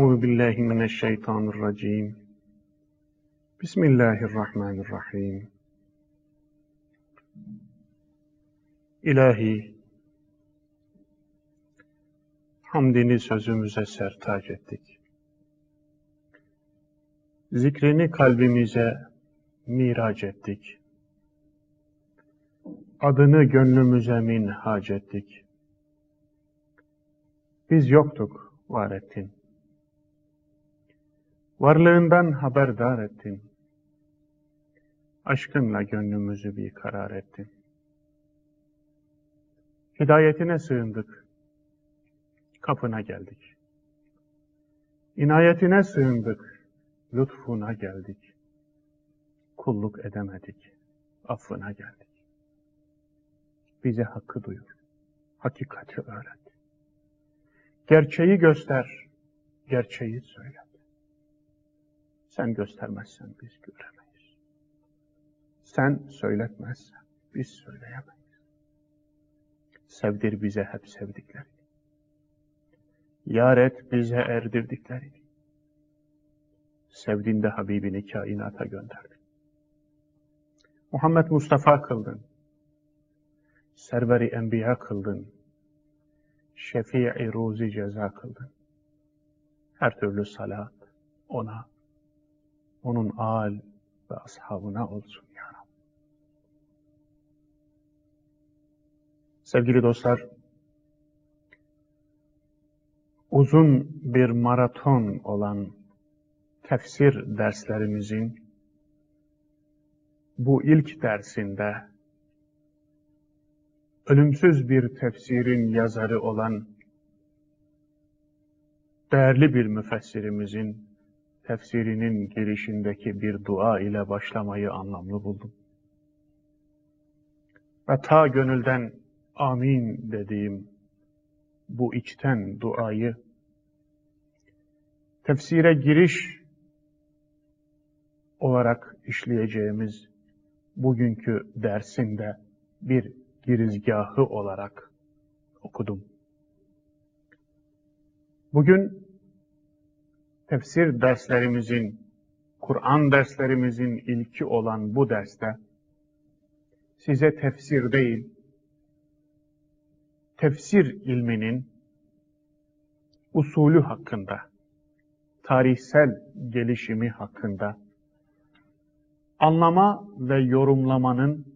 Euzu billahi mineşşeytanirracim. Bismillahirrahmanirrahim. İlahi, hamdini sözümüze sertaç ettik. Zikrini kalbimize miraç ettik. Adını gönlümüze minhac ettik. Biz yoktuk, var ettin. Varlığından haberdar ettin. Aşkınla gönlümüzü bir karar ettin. Hidayetine sığındık. Kapına geldik. İnayetine sığındık. Lütfuna geldik. Kulluk edemedik. Affına geldik. Bize hakkı duyur. Hakikati öğret. Gerçeği göster. Gerçeği söylet. Sen göstermezsen biz göremeyiz. Sen söyletmezsen biz söyleyemeyiz. Sevdir bize hep sevdiklerini. Yar et bize erdirdiklerini. Sevdiğinde Habibini kainata gönderdin. Muhammed Mustafa kıldın. Serveri Enbiya kıldın. Şefii ruzi ceza kıldın. Her türlü salat ona, onun al ve ashabına olsun ya Rabbi. Sevgili dostlar, uzun bir maraton olan tefsir derslerimizin bu ilk dersinde ölümsüz bir tefsirin yazarı olan değerli bir müfessirimizin tefsirinin girişindeki bir dua ile başlamayı anlamlı buldum. Ve ta gönülden amin dediğim bu içten duayı tefsire giriş olarak işleyeceğimiz bugünkü dersinde bir girizgahı olarak okudum. Bugün tefsir derslerimizin, Kur'an derslerimizin ilki olan bu derste size tefsir değil, tefsir ilminin usulü hakkında, tarihsel gelişimi hakkında, anlama ve yorumlamanın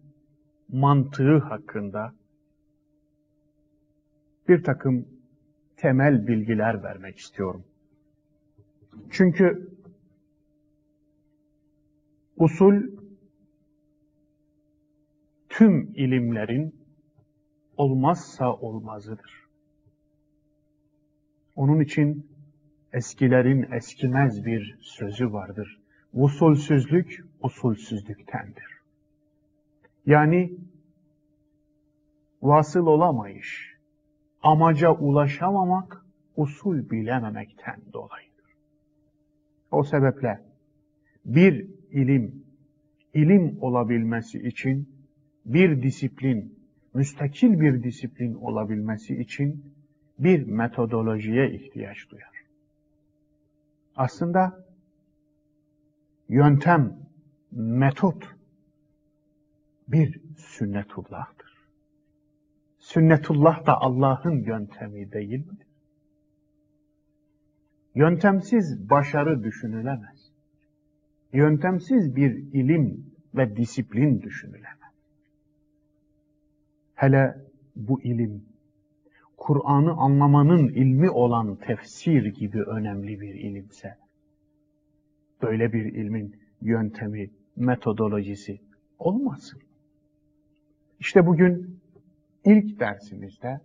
mantığı hakkında bir takım temel bilgiler vermek istiyorum. Çünkü usul tüm ilimlerin olmazsa olmazıdır. Onun için eskilerin eskimez bir sözü vardır. Usulsüzlük usulsüzlüktendir. Yani vasıl olamayış, amaca ulaşamamak usul bilememekten dolayıdır. O sebeple bir ilim, ilim olabilmesi için bir disiplin, müstakil bir disiplin olabilmesi için bir metodolojiye ihtiyaç duyar. Aslında yöntem, metot bir sünnetullah'tır. Sünnetullah da Allah'ın yöntemi değil midir? Yöntemsiz başarı düşünülemez. Yöntemsiz bir ilim ve disiplin düşünülemez. Hele bu ilim, Kur'an'ı anlamanın ilmi olan tefsir gibi önemli bir ilimse, böyle bir ilmin yöntemi, metodolojisi olmasın. İşte bugün ilk dersimizde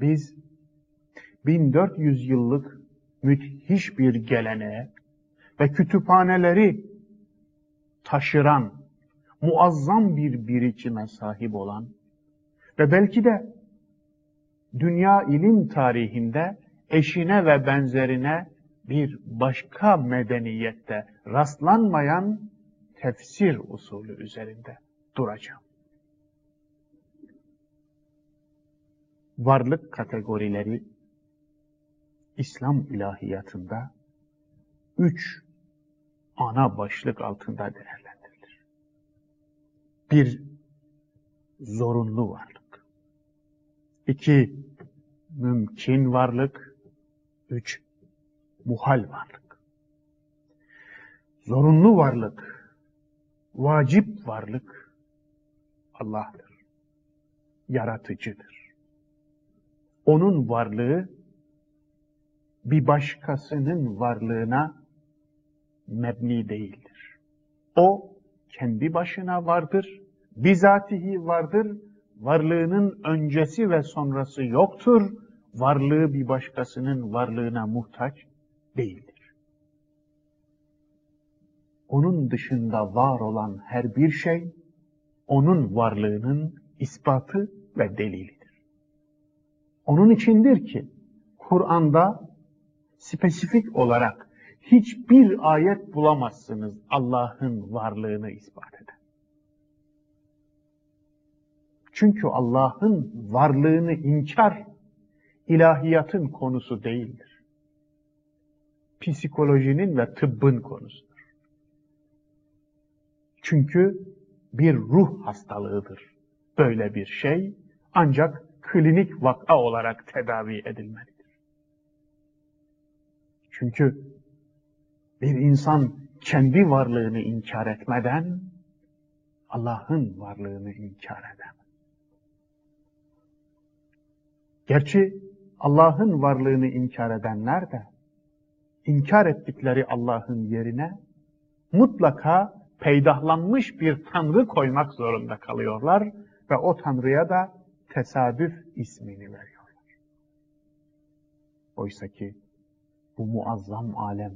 biz 1400 yıllık müthiş bir geleneğe ve kütüphaneleri taşıran, muazzam bir birikime sahip olan ve belki de dünya ilim tarihinde eşine ve benzerine bir başka medeniyette rastlanmayan tefsir usulü üzerinde duracağım. Varlık kategorileri İslam ilahiyatında üç ana başlık altında değerlendirilir. Bir, zorunlu varlık. İki, mümkün varlık. Üç, muhal varlık. Zorunlu varlık, vacip varlık Allah'tır. Yaratıcıdır. Onun varlığı bir başkasının varlığına mebni değildir. O kendi başına vardır, bizatihi vardır, varlığının öncesi ve sonrası yoktur, varlığı bir başkasının varlığına muhtaç değildir. Onun dışında var olan her bir şey, onun varlığının ispatı ve delilidir. Onun içindir ki, Kur'an'da spesifik olarak hiçbir ayet bulamazsınız Allah'ın varlığını ispat eden. Çünkü Allah'ın varlığını inkar ilahiyatın konusu değildir. Psikolojinin ve tıbbın konusudur. Çünkü bir ruh hastalığıdır. Böyle bir şey ancak klinik vaka olarak tedavi edilmelidir. Çünkü bir insan kendi varlığını inkar etmeden Allah'ın varlığını inkar edemez. Gerçi Allah'ın varlığını inkar edenler de inkar ettikleri Allah'ın yerine mutlaka peydahlanmış bir tanrı koymak zorunda kalıyorlar ve o tanrıya da tesadüf ismini veriyorlar. Oysa ki bu muazzam alem,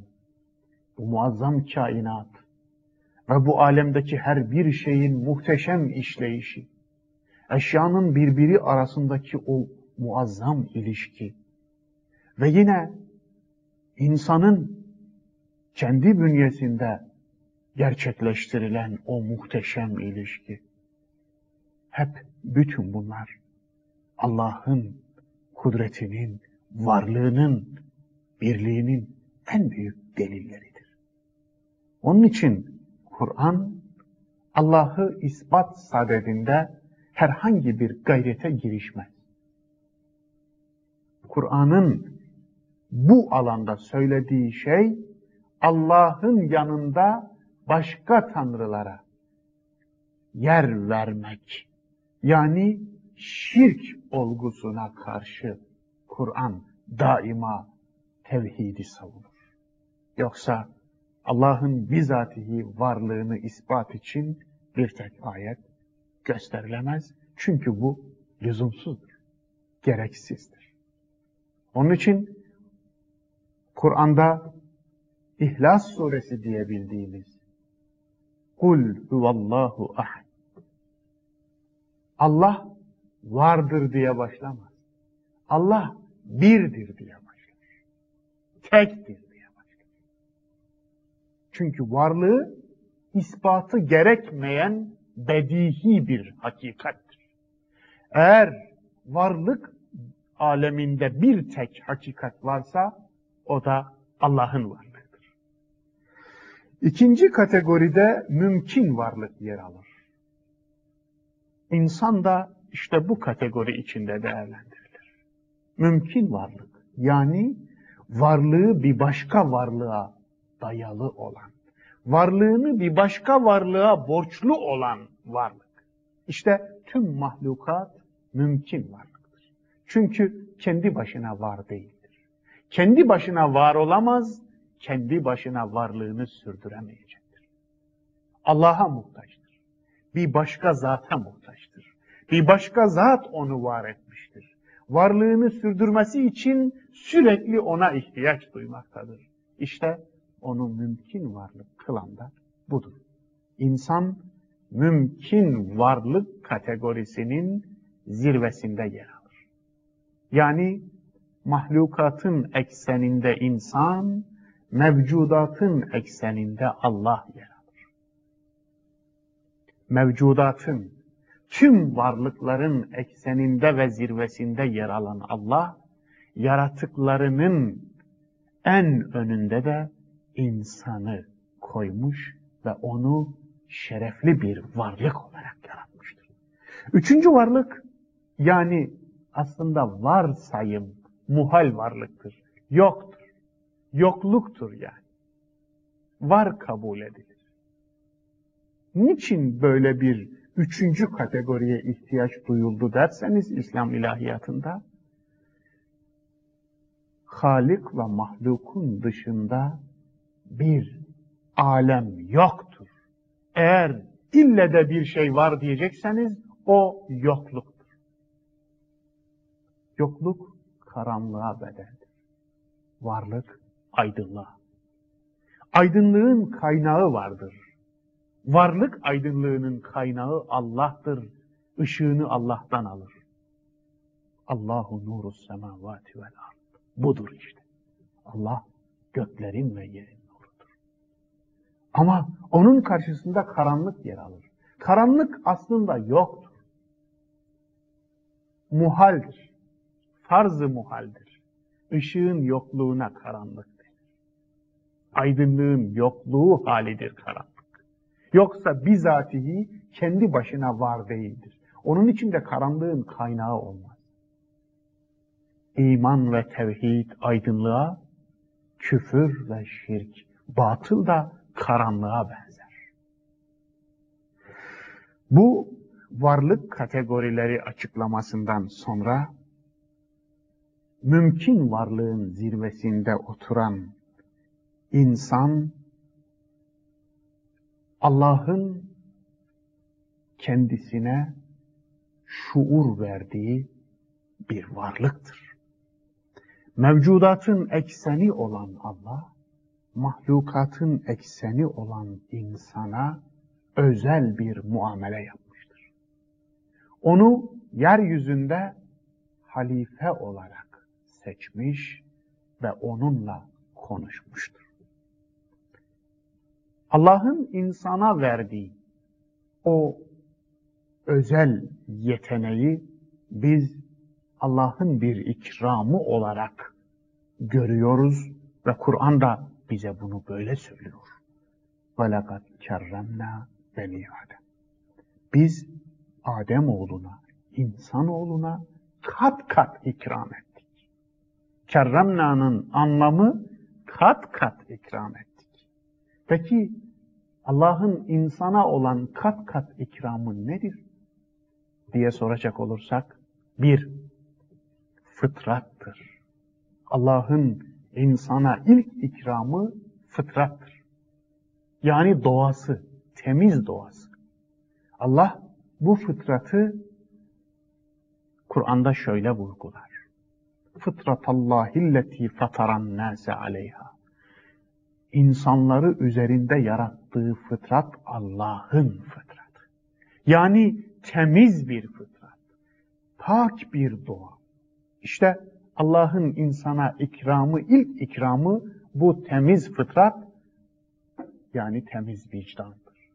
bu muazzam kainat ve bu alemdeki her bir şeyin muhteşem işleyişi, eşyanın birbiri arasındaki o muazzam ilişki ve yine insanın kendi bünyesinde gerçekleştirilen o muhteşem ilişki. Hep bütün bunlar Allah'ın kudretinin, varlığının, birliğinin en büyük delilleridir. Onun için Kur'an Allah'ı ispat sadedinde herhangi bir gayrete girişmez. Kur'an'ın bu alanda söylediği şey Allah'ın yanında başka tanrılara yer vermek. Yani şirk olgusuna karşı Kur'an daima tevhidi savunur. Yoksa Allah'ın bizatihi varlığını ispat için bir tek ayet gösterilemez. Çünkü bu lüzumsuzdur, gereksizdir. Onun için Kur'an'da İhlas suresi diye bildiğimiz Kul huvallahu ahad Allah vardır diye başlamaz. Allah birdir diye başlar. Tektir diye başlar. Çünkü varlığı ispatı gerekmeyen bedihi bir hakikattir. Eğer varlık aleminde bir tek hakikat varsa o da Allah'ın varlığıdır. İkinci kategoride mümkün varlık yer alır. İnsan da işte bu kategori içinde değerlendirilir. Mümkün varlık yani varlığı bir başka varlığa dayalı olan, varlığını bir başka varlığa borçlu olan varlık. İşte tüm mahlukat mümkün varlıktır. Çünkü kendi başına var değildir. Kendi başına var olamaz, kendi başına varlığını sürdüremeyecektir. Allah'a muhtaçtır. Bir başka zata muhtaçtır. Bir başka zat onu var etmiştir. Varlığını sürdürmesi için sürekli ona ihtiyaç duymaktadır. İşte onu mümkün varlık kılan da budur. İnsan mümkün varlık kategorisinin zirvesinde yer alır. Yani mahlukatın ekseninde insan, mevcudatın ekseninde Allah yer alır. Mevcudatın, tüm varlıkların ekseninde ve zirvesinde yer alan Allah, yaratıklarının en önünde de insanı koymuş ve onu şerefli bir varlık olarak yaratmıştır. Üçüncü varlık yani aslında varsayım, muhal varlıktır. Yoktur. Yokluktur yani. Var kabul edilir. Niçin böyle bir üçüncü kategoriye ihtiyaç duyuldu derseniz İslam ilahiyatında Halik ve mahlukun dışında bir alem yoktur. Eğer ille de bir şey var diyecekseniz o yokluktur. Yokluk karanlığa bedeldir. Varlık aydınlığa. Aydınlığın kaynağı vardır. Varlık aydınlığının kaynağı Allah'tır. Işığını Allah'tan alır. Allahu nuru semavati vel ard. Budur işte. Allah göklerin ve yerin nurudur. Ama onun karşısında karanlık yer alır. Karanlık aslında yoktur. Muhaldir. Farz-ı muhaldir. Işığın yokluğuna karanlık denir. Aydınlığın yokluğu halidir karanlık. Yoksa bizatihi kendi başına var değildir. Onun için de karanlığın kaynağı olmaz. İman ve tevhid aydınlığa, küfür ve şirk, batıl da karanlığa benzer. Bu varlık kategorileri açıklamasından sonra mümkün varlığın zirvesinde oturan insan Allah'ın kendisine şuur verdiği bir varlıktır. Mevcudatın ekseni olan Allah, mahlukatın ekseni olan insana özel bir muamele yapmıştır. Onu yeryüzünde halife olarak seçmiş ve onunla konuşmuştur. Allah'ın insana verdiği o özel yeteneği biz Allah'ın bir ikramı olarak görüyoruz ve Kur'an da bize bunu böyle söylüyor. وَلَقَدْ كَرَّمْنَا beni Adem. Biz Adem oğluna, insan oğluna kat kat ikram ettik. Kerremna'nın anlamı kat kat ikram ettik. Peki Allah'ın insana olan kat kat ikramı nedir? diye soracak olursak, bir, fıtrattır. Allah'ın insana ilk ikramı fıtrattır. Yani doğası, temiz doğası. Allah bu fıtratı Kur'an'da şöyle vurgular. Fıtratallahilleti fataran nase aleyha. İnsanları üzerinde yarattığı fıtrat Allah'ın fıtratı. Yani temiz bir fıtrat. Pak bir doğa. İşte Allah'ın insana ikramı, ilk ikramı bu temiz fıtrat, yani temiz vicdandır.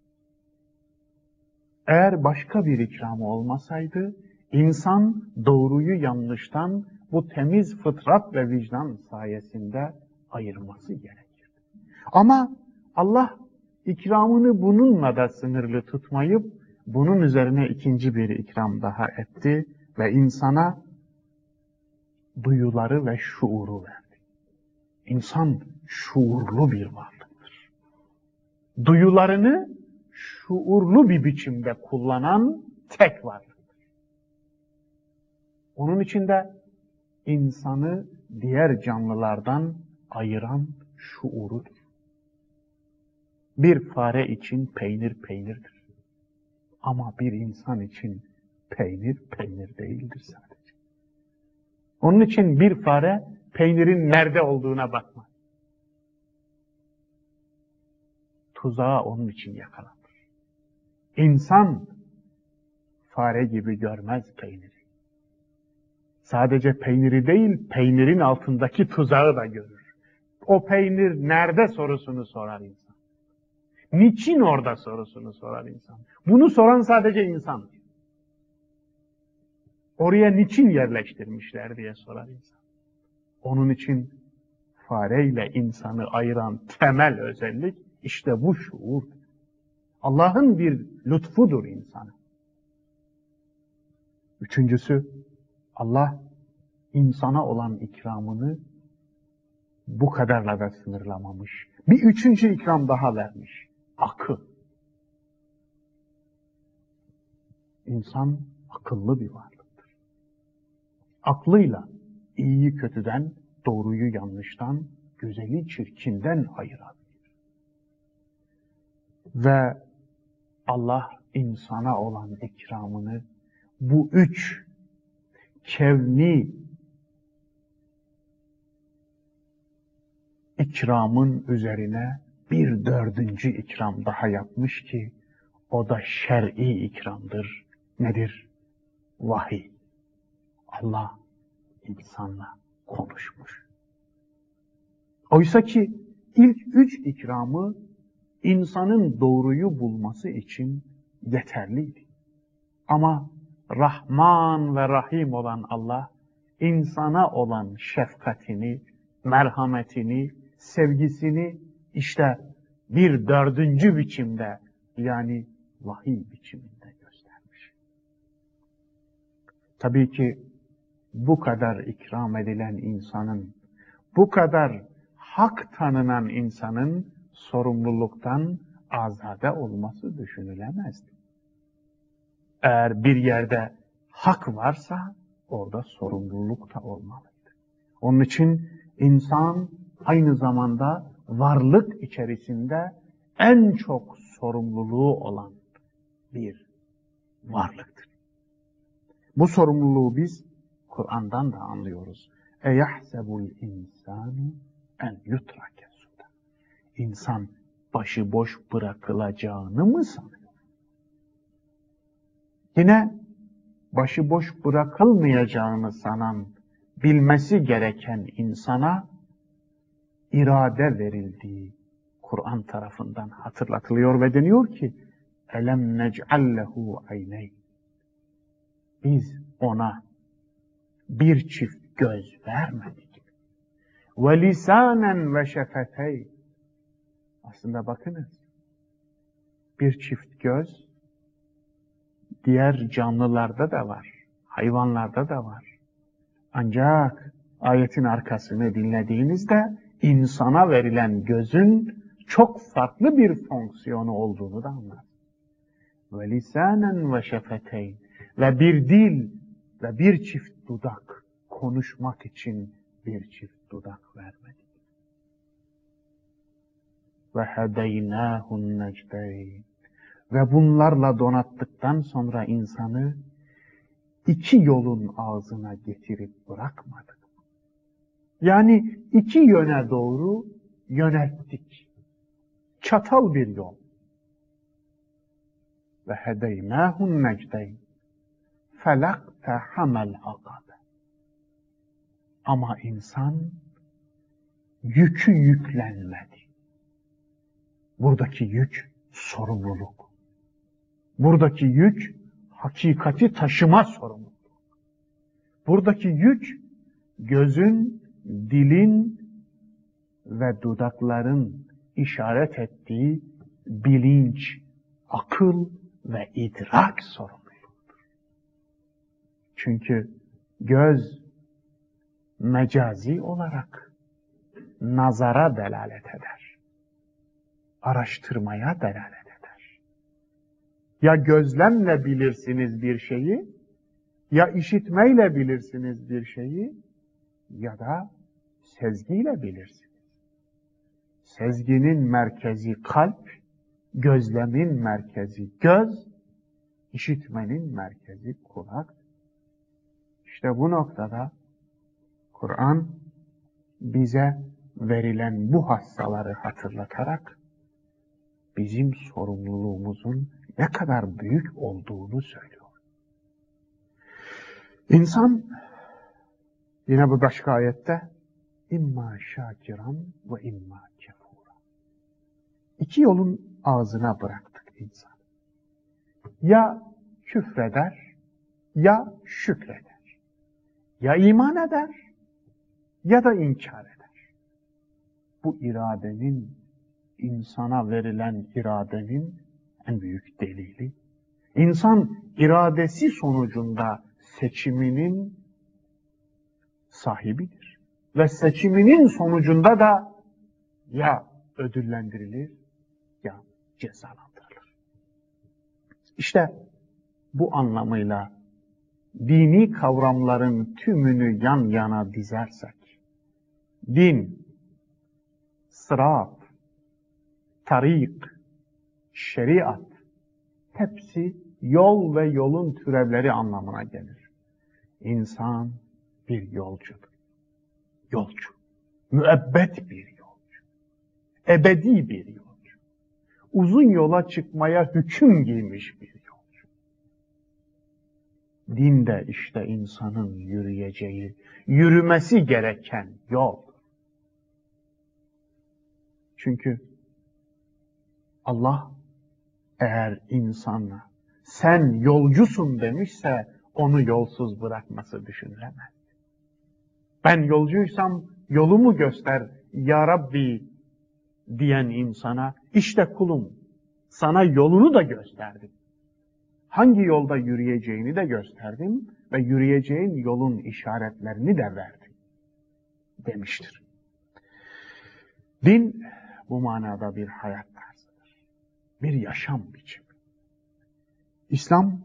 Eğer başka bir ikramı olmasaydı, insan doğruyu yanlıştan bu temiz fıtrat ve vicdan sayesinde ayırması gerekir. Ama Allah ikramını bununla da sınırlı tutmayıp, bunun üzerine ikinci bir ikram daha etti ve insana duyuları ve şuuru verdi. İnsan şuurlu bir varlıktır. Duyularını şuurlu bir biçimde kullanan tek varlıktır. Onun için de insanı diğer canlılardan ayıran şuurudur. Bir fare için peynir peynirdir. Ama bir insan için peynir peynir değildir sadece. Onun için bir fare peynirin nerede olduğuna bakmaz. Tuzağa onun için yakalanır. İnsan fare gibi görmez peyniri. Sadece peyniri değil, peynirin altındaki tuzağı da görür. O peynir nerede sorusunu sorar insan. Niçin orada sorusunu sorar insan. Bunu soran sadece insan. Oraya niçin yerleştirmişler diye sorar insan. Onun için fareyle insanı ayıran temel özellik işte bu şuur. Allah'ın bir lütfudur insana. Üçüncüsü, Allah insana olan ikramını bu kadarla da sınırlamamış. Bir üçüncü ikram daha vermiş. Akıl. İnsan akıllı bir varlıktır. Aklıyla iyiyi kötüden, doğruyu yanlıştan, güzeli çirkinden ayırabilir. Ve Allah insana olan ikramını bu üç kevni ikramın üzerine bir dördüncü ikram daha yapmış ki o da şer'i ikramdır. Nedir? Vahiy. Allah insanla konuşmuş. Oysa ki ilk üç ikramı insanın doğruyu bulması için yeterliydi. Ama Rahman ve Rahim olan Allah insana olan şefkatini, merhametini, sevgisini işte bir dördüncü biçimde yani vahiy biçiminde göstermiş. Tabii ki bu kadar ikram edilen insanın, bu kadar hak tanınan insanın sorumluluktan azade olması düşünülemezdi. Eğer bir yerde hak varsa orada sorumluluk da olmalıydı. Onun için insan aynı zamanda varlık içerisinde en çok sorumluluğu olan bir varlıktır. Bu sorumluluğu biz Kur'an'dan da anlıyoruz. Eyahsebul insanu en yutrake suda. İnsan başıboş bırakılacağını mı sanıyor? Yine başıboş bırakılmayacağını sanan, bilmesi gereken insana irade verildiği Kur'an tarafından hatırlatılıyor ve deniyor ki elem nec'allehu ayney biz ona bir çift göz vermedik. Ve lisanen ve şefetey aslında bakınız bir çift göz diğer canlılarda da var, hayvanlarda da var. Ancak ayetin arkasını dinlediğinizde insana verilen gözün çok farklı bir fonksiyonu olduğunu da anlar. Ve lisanen ve şefeteyn ve bir dil ve bir çift dudak konuşmak için bir çift dudak vermedik. Ve hedeynâhun necdeyn ve bunlarla donattıktan sonra insanı iki yolun ağzına getirip bırakmadık. Yani iki yöne doğru yönelttik. Çatal bir yol. Ve hedeynâhun necdeyn. Felakte hamel akabe. Ama insan yükü yüklenmedi. Buradaki yük sorumluluk. Buradaki yük hakikati taşıma sorumluluğu. Buradaki yük gözün, dilin ve dudakların işaret ettiği bilinç, akıl ve idrak sorumluluğudur. Çünkü göz mecazi olarak nazara delalet eder. Araştırmaya delalet eder. Ya gözlemle bilirsiniz bir şeyi, ya işitmeyle bilirsiniz bir şeyi, ya da sezgiyle bilirsiniz. Sezginin merkezi kalp, gözlemin merkezi göz, işitmenin merkezi kulak. İşte bu noktada Kur'an bize verilen bu hassaları hatırlatarak bizim sorumluluğumuzun ne kadar büyük olduğunu söylüyor. İnsan yine bu başka ayette imma şakiran ve imma kefura. İki yolun ağzına bıraktık insan. Ya küfreder ya şükreder. Ya iman eder ya da inkar eder. bu iradenin, insana verilen iradenin en büyük delili. İnsan iradesi sonucunda seçiminin sahibidir. Ve seçiminin sonucunda da ya ödüllendirilir ya cezalandırılır. İşte bu anlamıyla dini kavramların tümünü yan yana dizersek, din, sırat, tarik, şeriat, hepsi yol ve yolun türevleri anlamına gelir. İnsan bir yolcudur. Yolcu. Müebbet bir yolcu. Ebedi bir yolcu. Uzun yola çıkmaya hüküm giymiş bir yolcu. Din de işte insanın yürüyeceği, yürümesi gereken yol. Çünkü Allah eğer insanla sen yolcusun demişse onu yolsuz bırakması düşünülemez. Ben yolcuysam yolumu göster ya Rabbi diyen insana işte kulum sana yolunu da gösterdim. Hangi yolda yürüyeceğini de gösterdim ve yürüyeceğin yolun işaretlerini de verdim demiştir. Din bu manada bir hayat tarzıdır. Bir yaşam biçimi. İslam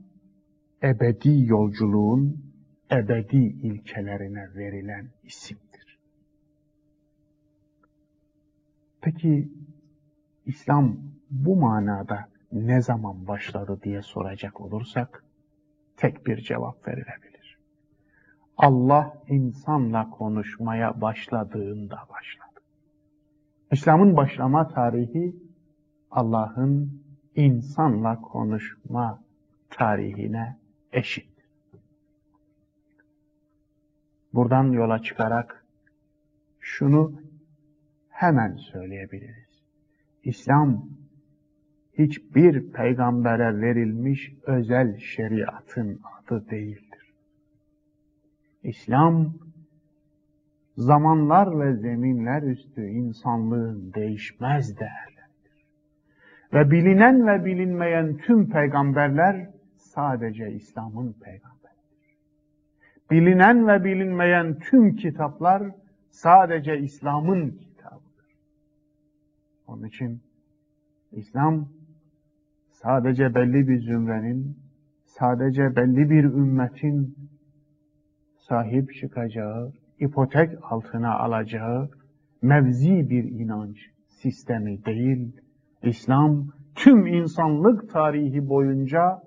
ebedi yolculuğun ebedi ilkelerine verilen isimdir. Peki İslam bu manada ne zaman başladı diye soracak olursak tek bir cevap verilebilir. Allah insanla konuşmaya başladığında başladı. İslam'ın başlama tarihi Allah'ın insanla konuşma tarihine eşit. Buradan yola çıkarak şunu hemen söyleyebiliriz. İslam hiçbir peygambere verilmiş özel şeriatın adı değildir. İslam zamanlar ve zeminler üstü insanlığın değişmez değerleridir. Ve bilinen ve bilinmeyen tüm peygamberler sadece İslam'ın peygamberi bilinen ve bilinmeyen tüm kitaplar sadece İslam'ın kitabıdır. Onun için İslam sadece belli bir zümrenin, sadece belli bir ümmetin sahip çıkacağı, ipotek altına alacağı mevzi bir inanç sistemi değil, İslam tüm insanlık tarihi boyunca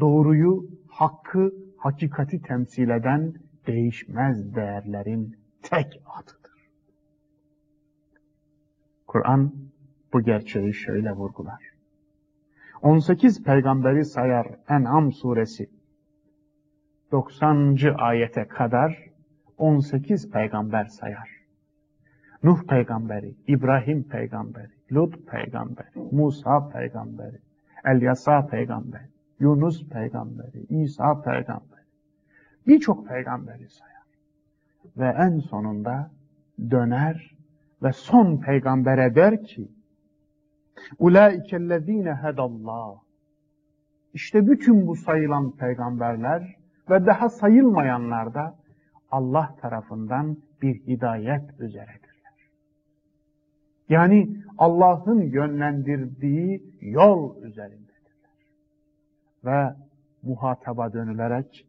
doğruyu, hakkı hakikati temsil eden değişmez değerlerin tek adıdır. Kur'an bu gerçeği şöyle vurgular. 18 peygamberi sayar En'am suresi 90. ayete kadar 18 peygamber sayar. Nuh peygamberi, İbrahim peygamberi, Lut peygamberi, Musa peygamberi, Elyasa peygamberi, Yunus peygamberi, İsa peygamberi, birçok peygamberi sayar. Ve en sonunda döner ve son peygambere der ki, Ulaikellezine hedallah. İşte bütün bu sayılan peygamberler ve daha sayılmayanlar da Allah tarafından bir hidayet üzeredirler. Yani Allah'ın yönlendirdiği yol üzerindedirler. Ve muhataba dönülerek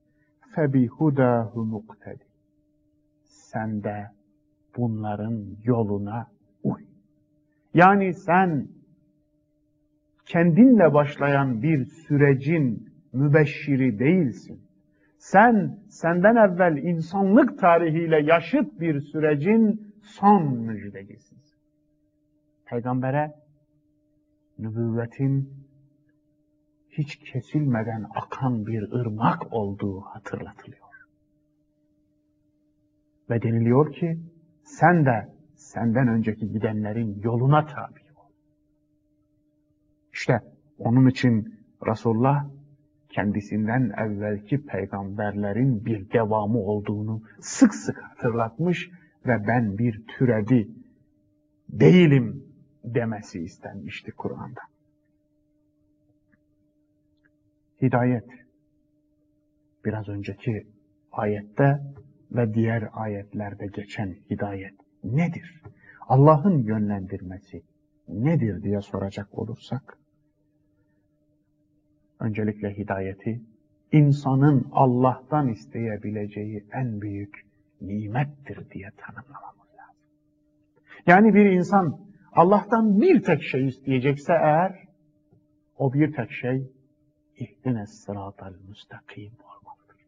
فَبِهُدَاهُ مُقْتَدِ Sen de bunların yoluna uy. Yani sen kendinle başlayan bir sürecin mübeşşiri değilsin. Sen senden evvel insanlık tarihiyle yaşıt bir sürecin son müjdecisisin. Peygambere nübüvvetin hiç kesilmeden akan bir ırmak olduğu hatırlatılıyor. Ve deniliyor ki sen de senden önceki gidenlerin yoluna tabi ol. İşte onun için Resulullah kendisinden evvelki peygamberlerin bir devamı olduğunu sık sık hatırlatmış ve ben bir türedi değilim demesi istenmişti Kur'an'da. Hidayet. Biraz önceki ayette ve diğer ayetlerde geçen hidayet nedir? Allah'ın yönlendirmesi nedir diye soracak olursak, öncelikle hidayeti insanın Allah'tan isteyebileceği en büyük nimettir diye tanımlamamız lazım. Yani bir insan Allah'tan bir tek şey isteyecekse eğer, o bir tek şey ihdine sıratal müstakim olmalıdır.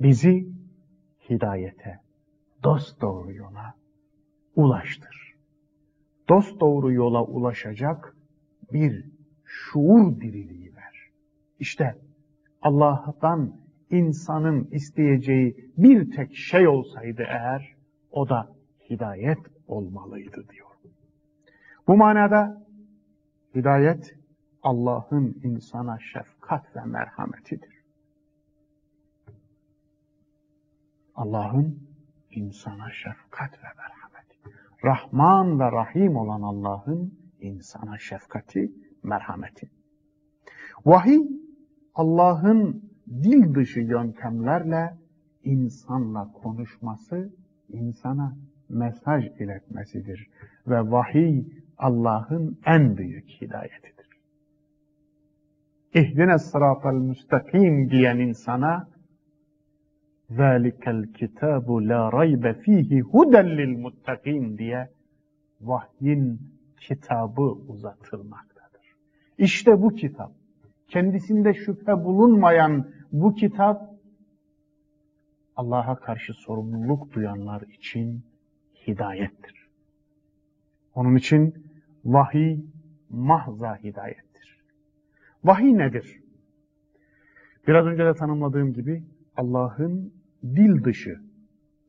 Bizi hidayete, dost doğru yola ulaştır. Dost doğru yola ulaşacak bir şuur diriliği ver. İşte Allah'tan insanın isteyeceği bir tek şey olsaydı eğer, o da hidayet olmalıydı diyor. Bu manada hidayet Allah'ın insana şefkat ve merhametidir. Allah'ın insana şefkat ve merhameti. Rahman ve Rahim olan Allah'ın insana şefkati, merhameti. Vahiy, Allah'ın dil dışı yöntemlerle insanla konuşması, insana mesaj iletmesidir. Ve vahiy Allah'ın en büyük hidayetidir. İhdine sıratal müstakim diyen insana ذَٰلِكَ الْكِتَابُ لَا رَيْبَ ف۪يهِ هُدًا لِلْمُتَّقِينَ diye vahyin kitabı uzatılmaktadır. İşte bu kitap, kendisinde şüphe bulunmayan bu kitap, Allah'a karşı sorumluluk duyanlar için hidayettir. Onun için vahiy mahza hidayettir. Vahiy nedir? Biraz önce de tanımladığım gibi Allah'ın dil dışı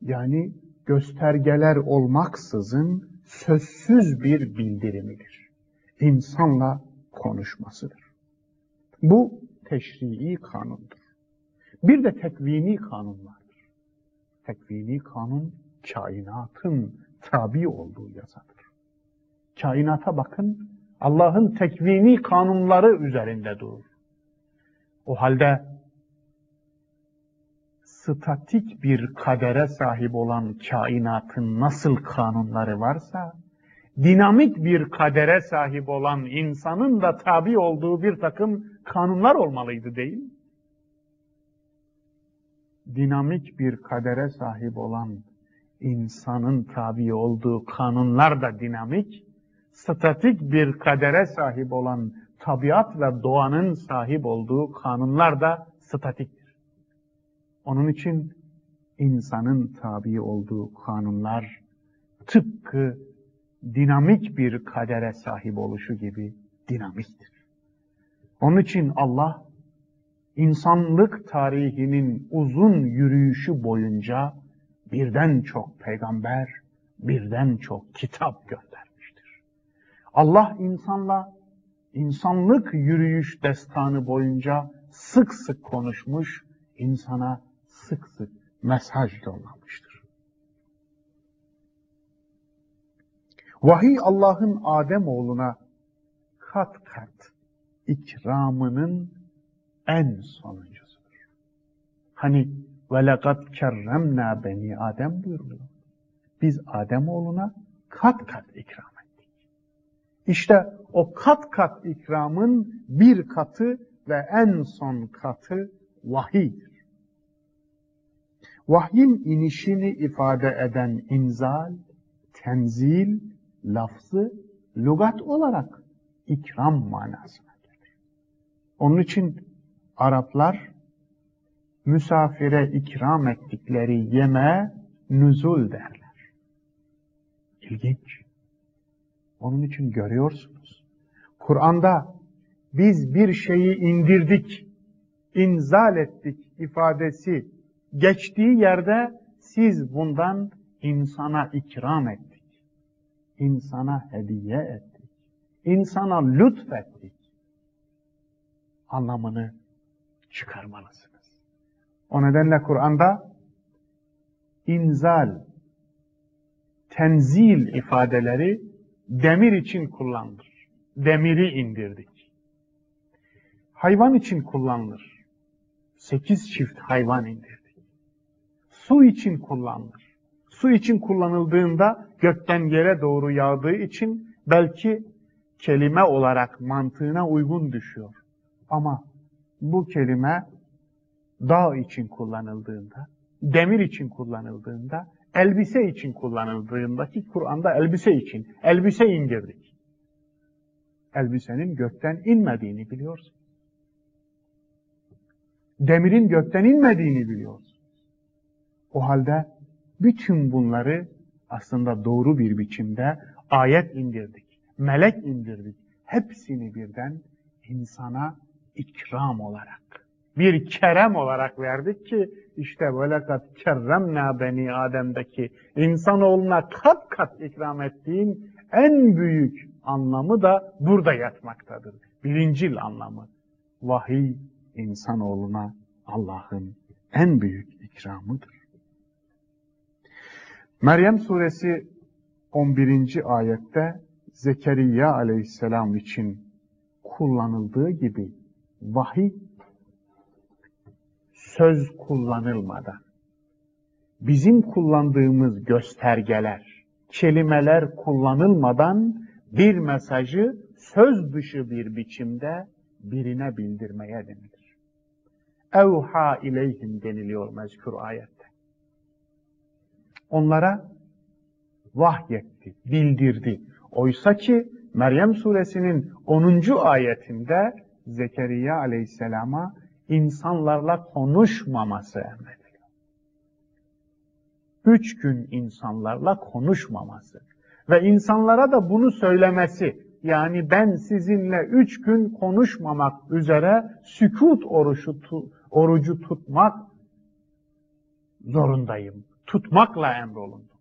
yani göstergeler olmaksızın sözsüz bir bildirimidir. İnsanla konuşmasıdır. Bu teşrii kanundur. Bir de tekvini kanun vardır. Tekvini kanun kainatın tabi olduğu yasadır. Kainata bakın, Allah'ın tekvini kanunları üzerinde durur. O halde statik bir kadere sahip olan kainatın nasıl kanunları varsa, dinamik bir kadere sahip olan insanın da tabi olduğu bir takım kanunlar olmalıydı değil Dinamik bir kadere sahip olan insanın tabi olduğu kanunlar da dinamik, statik bir kadere sahip olan tabiat ve doğanın sahip olduğu kanunlar da statiktir. Onun için insanın tabi olduğu kanunlar tıpkı dinamik bir kadere sahip oluşu gibi dinamiktir. Onun için Allah insanlık tarihinin uzun yürüyüşü boyunca birden çok peygamber, birden çok kitap göndermiştir. Allah insanla insanlık yürüyüş destanı boyunca sık sık konuşmuş, insana sık sık mesaj yollamıştır. Vahiy Allah'ın Adem oğluna kat kat ikramının en sonuncusudur. Hani ve lekad kerremna beni Adem buyuruyor. Biz Adem oğluna kat kat ikram. İşte o kat kat ikramın bir katı ve en son katı vahiydir. Vahyin inişini ifade eden inzal, tenzil, lafzı, lügat olarak ikram manasına gelir. Onun için Araplar misafire ikram ettikleri yemeğe nüzul derler. İlginç. Onun için görüyorsunuz. Kur'an'da biz bir şeyi indirdik, inzal ettik ifadesi geçtiği yerde siz bundan insana ikram ettik. insana hediye ettik. insana lütfettik. Anlamını çıkarmalısınız. O nedenle Kur'an'da inzal tenzil ifadeleri demir için kullanılır. Demiri indirdik. Hayvan için kullanılır. Sekiz çift hayvan indirdik. Su için kullanılır. Su için kullanıldığında gökten yere doğru yağdığı için belki kelime olarak mantığına uygun düşüyor. Ama bu kelime dağ için kullanıldığında, demir için kullanıldığında, elbise için kullanıldığında ki Kur'an'da elbise için, elbise indirdik. Elbisenin gökten inmediğini biliyoruz. Demirin gökten inmediğini biliyoruz. O halde bütün bunları aslında doğru bir biçimde ayet indirdik, melek indirdik. Hepsini birden insana ikram olarak, bir kerem olarak verdik ki işte böyle kat kerremna beni Adem'deki insanoğluna kat kat ikram ettiğin en büyük anlamı da burada yatmaktadır. Birincil anlamı. Vahiy insanoğluna Allah'ın en büyük ikramıdır. Meryem suresi 11. ayette Zekeriya aleyhisselam için kullanıldığı gibi vahiy söz kullanılmadan bizim kullandığımız göstergeler, kelimeler kullanılmadan bir mesajı söz dışı bir biçimde birine bildirmeye denilir. Evha ileyhim deniliyor mezkur ayette. Onlara vahyetti, bildirdi. Oysa ki Meryem suresinin 10. ayetinde Zekeriya aleyhisselama insanlarla konuşmaması emrediliyor. Üç gün insanlarla konuşmaması ve insanlara da bunu söylemesi, yani ben sizinle üç gün konuşmamak üzere sükut orucu, orucu tutmak zorundayım. Tutmakla emrolundum.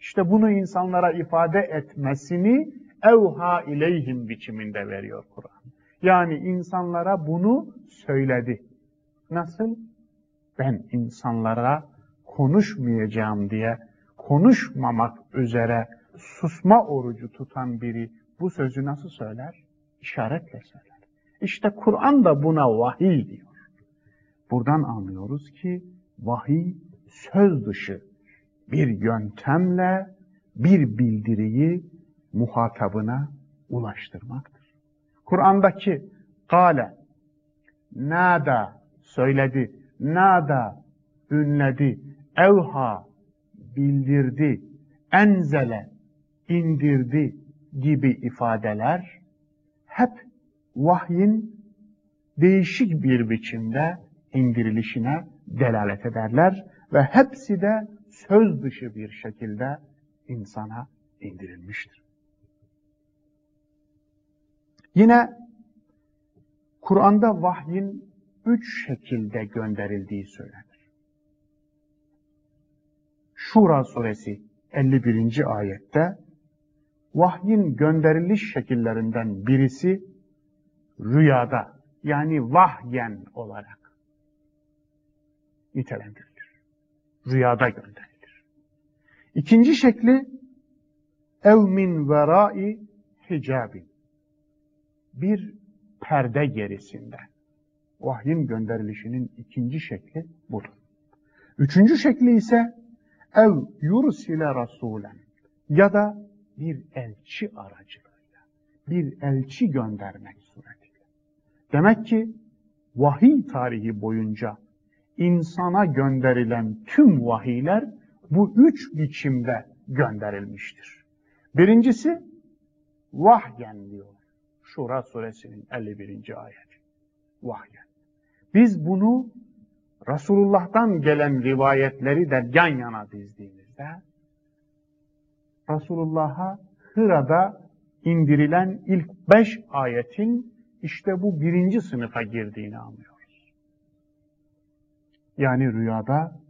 İşte bunu insanlara ifade etmesini evha ileyhim biçiminde veriyor Kur'an. Yani insanlara bunu söyledi. Nasıl? Ben insanlara konuşmayacağım diye konuşmamak üzere susma orucu tutan biri bu sözü nasıl söyler? İşaretle söyler. İşte Kur'an da buna vahiy diyor. Buradan anlıyoruz ki vahiy söz dışı bir yöntemle bir bildiriyi muhatabına ulaştırmaktır. Kur'an'daki kale, nada söyledi, nada ünledi, evha bildirdi, enzele indirdi gibi ifadeler hep vahyin değişik bir biçimde indirilişine delalet ederler ve hepsi de söz dışı bir şekilde insana indirilmiştir. Yine Kur'an'da vahyin üç şekilde gönderildiği söylenir. Şura suresi 51. ayette vahyin gönderiliş şekillerinden birisi rüyada yani vahyen olarak nitelendirilir. Rüyada gönderilir. İkinci şekli ev min verai hicabin bir perde gerisinde. Vahyin gönderilişinin ikinci şekli budur. Üçüncü şekli ise ev yursile rasulen ya da bir elçi aracılığıyla, bir elçi göndermek suretiyle. Demek ki vahiy tarihi boyunca insana gönderilen tüm vahiyler bu üç biçimde gönderilmiştir. Birincisi vahyen diyor. Şura suresinin 51. ayeti. Vahyen. Biz bunu Resulullah'tan gelen rivayetleri de yan yana dizdiğimizde Resulullah'a Hıra'da indirilen ilk beş ayetin işte bu birinci sınıfa girdiğini anlıyoruz. Yani rüyada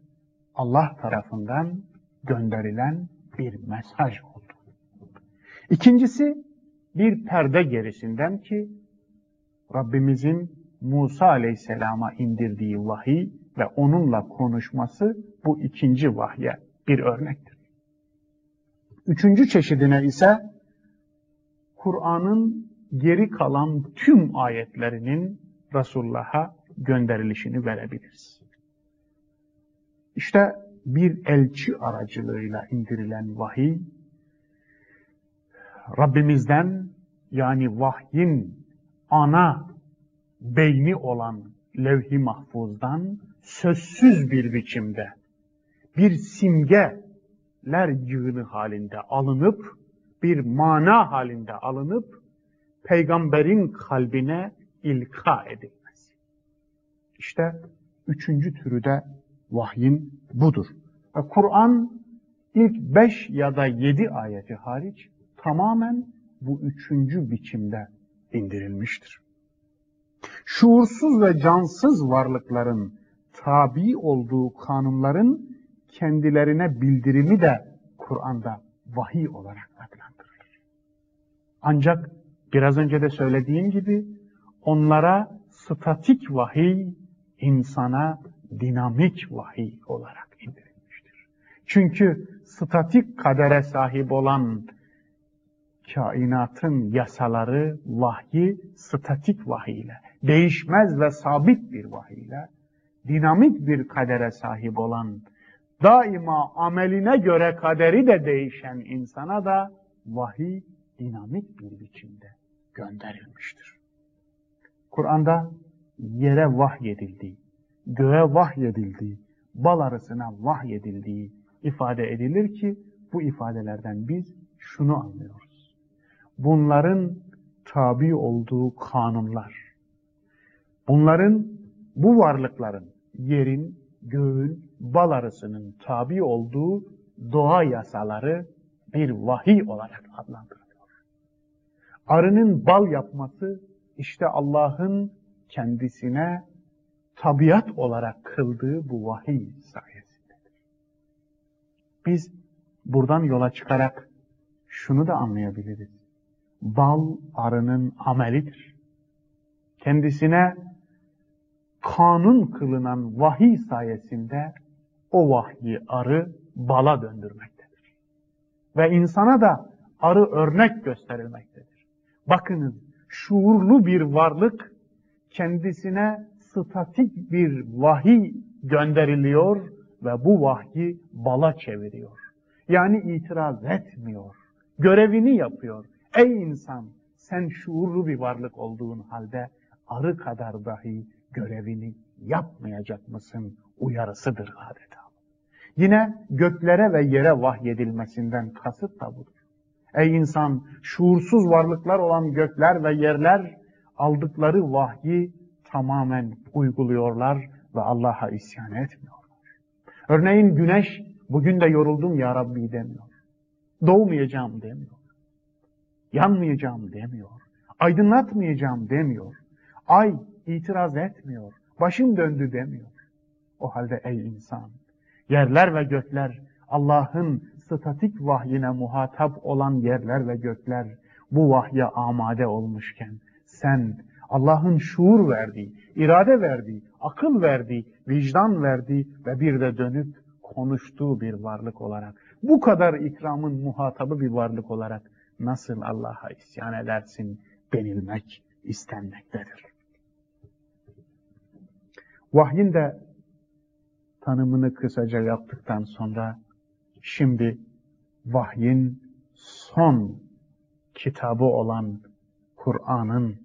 Allah tarafından gönderilen bir mesaj oldu. İkincisi bir perde gerisinden ki Rabbimizin Musa aleyhisselama indirdiği vahiy ve onunla konuşması bu ikinci vahye bir örnektir. Üçüncü çeşidine ise Kur'an'ın geri kalan tüm ayetlerinin Resulullah'a gönderilişini verebiliriz. İşte bir elçi aracılığıyla indirilen vahiy, Rabbimizden yani vahyin ana beyni olan levh-i mahfuzdan sözsüz bir biçimde bir simgeler yığını halinde alınıp bir mana halinde alınıp peygamberin kalbine ilka edilmesi. İşte üçüncü türü de vahyin budur. Kur'an ilk beş ya da yedi ayeti hariç tamamen bu üçüncü biçimde indirilmiştir. Şuursuz ve cansız varlıkların tabi olduğu kanunların kendilerine bildirimi de Kur'an'da vahiy olarak adlandırılır. Ancak biraz önce de söylediğim gibi onlara statik vahiy, insana dinamik vahiy olarak indirilmiştir. Çünkü statik kadere sahip olan kainatın yasaları vahyi statik vahiyle, değişmez ve sabit bir vahiyle, dinamik bir kadere sahip olan, daima ameline göre kaderi de değişen insana da vahiy dinamik bir biçimde gönderilmiştir. Kur'an'da yere vahyedildiği, göğe vahyedildiği, bal arısına vahyedildiği ifade edilir ki bu ifadelerden biz şunu anlıyoruz. Bunların tabi olduğu kanunlar, bunların, bu varlıkların, yerin, göğün, bal arısının tabi olduğu doğa yasaları bir vahiy olarak adlandırılıyor. Arının bal yapması işte Allah'ın kendisine tabiat olarak kıldığı bu vahiy sayesindedir. Biz buradan yola çıkarak şunu da anlayabiliriz. Bal arının amelidir. Kendisine kanun kılınan vahiy sayesinde o vahyi arı bala döndürmektedir. Ve insana da arı örnek gösterilmektedir. Bakınız şuurlu bir varlık kendisine statik bir vahiy gönderiliyor ve bu vahyi bala çeviriyor. Yani itiraz etmiyor. Görevini yapıyor. Ey insan sen şuurlu bir varlık olduğun halde arı kadar dahi görevini yapmayacak mısın uyarısıdır adeta. Yine göklere ve yere vahyedilmesinden kasıt da budur. Ey insan, şuursuz varlıklar olan gökler ve yerler aldıkları vahyi tamamen uyguluyorlar ve Allah'a isyan etmiyorlar. Örneğin güneş, bugün de yoruldum ya Rabbi demiyor. Doğmayacağım demiyor. Yanmayacağım demiyor. Aydınlatmayacağım demiyor. Ay itiraz etmiyor. Başım döndü demiyor. O halde ey insan, yerler ve gökler Allah'ın statik vahyine muhatap olan yerler ve gökler bu vahye amade olmuşken sen Allah'ın şuur verdiği, irade verdiği, akıl verdiği, vicdan verdiği ve bir de dönüp konuştuğu bir varlık olarak, bu kadar ikramın muhatabı bir varlık olarak nasıl Allah'a isyan edersin denilmek istenmektedir. Vahyin de tanımını kısaca yaptıktan sonra Şimdi vahyin son kitabı olan Kur'an'ın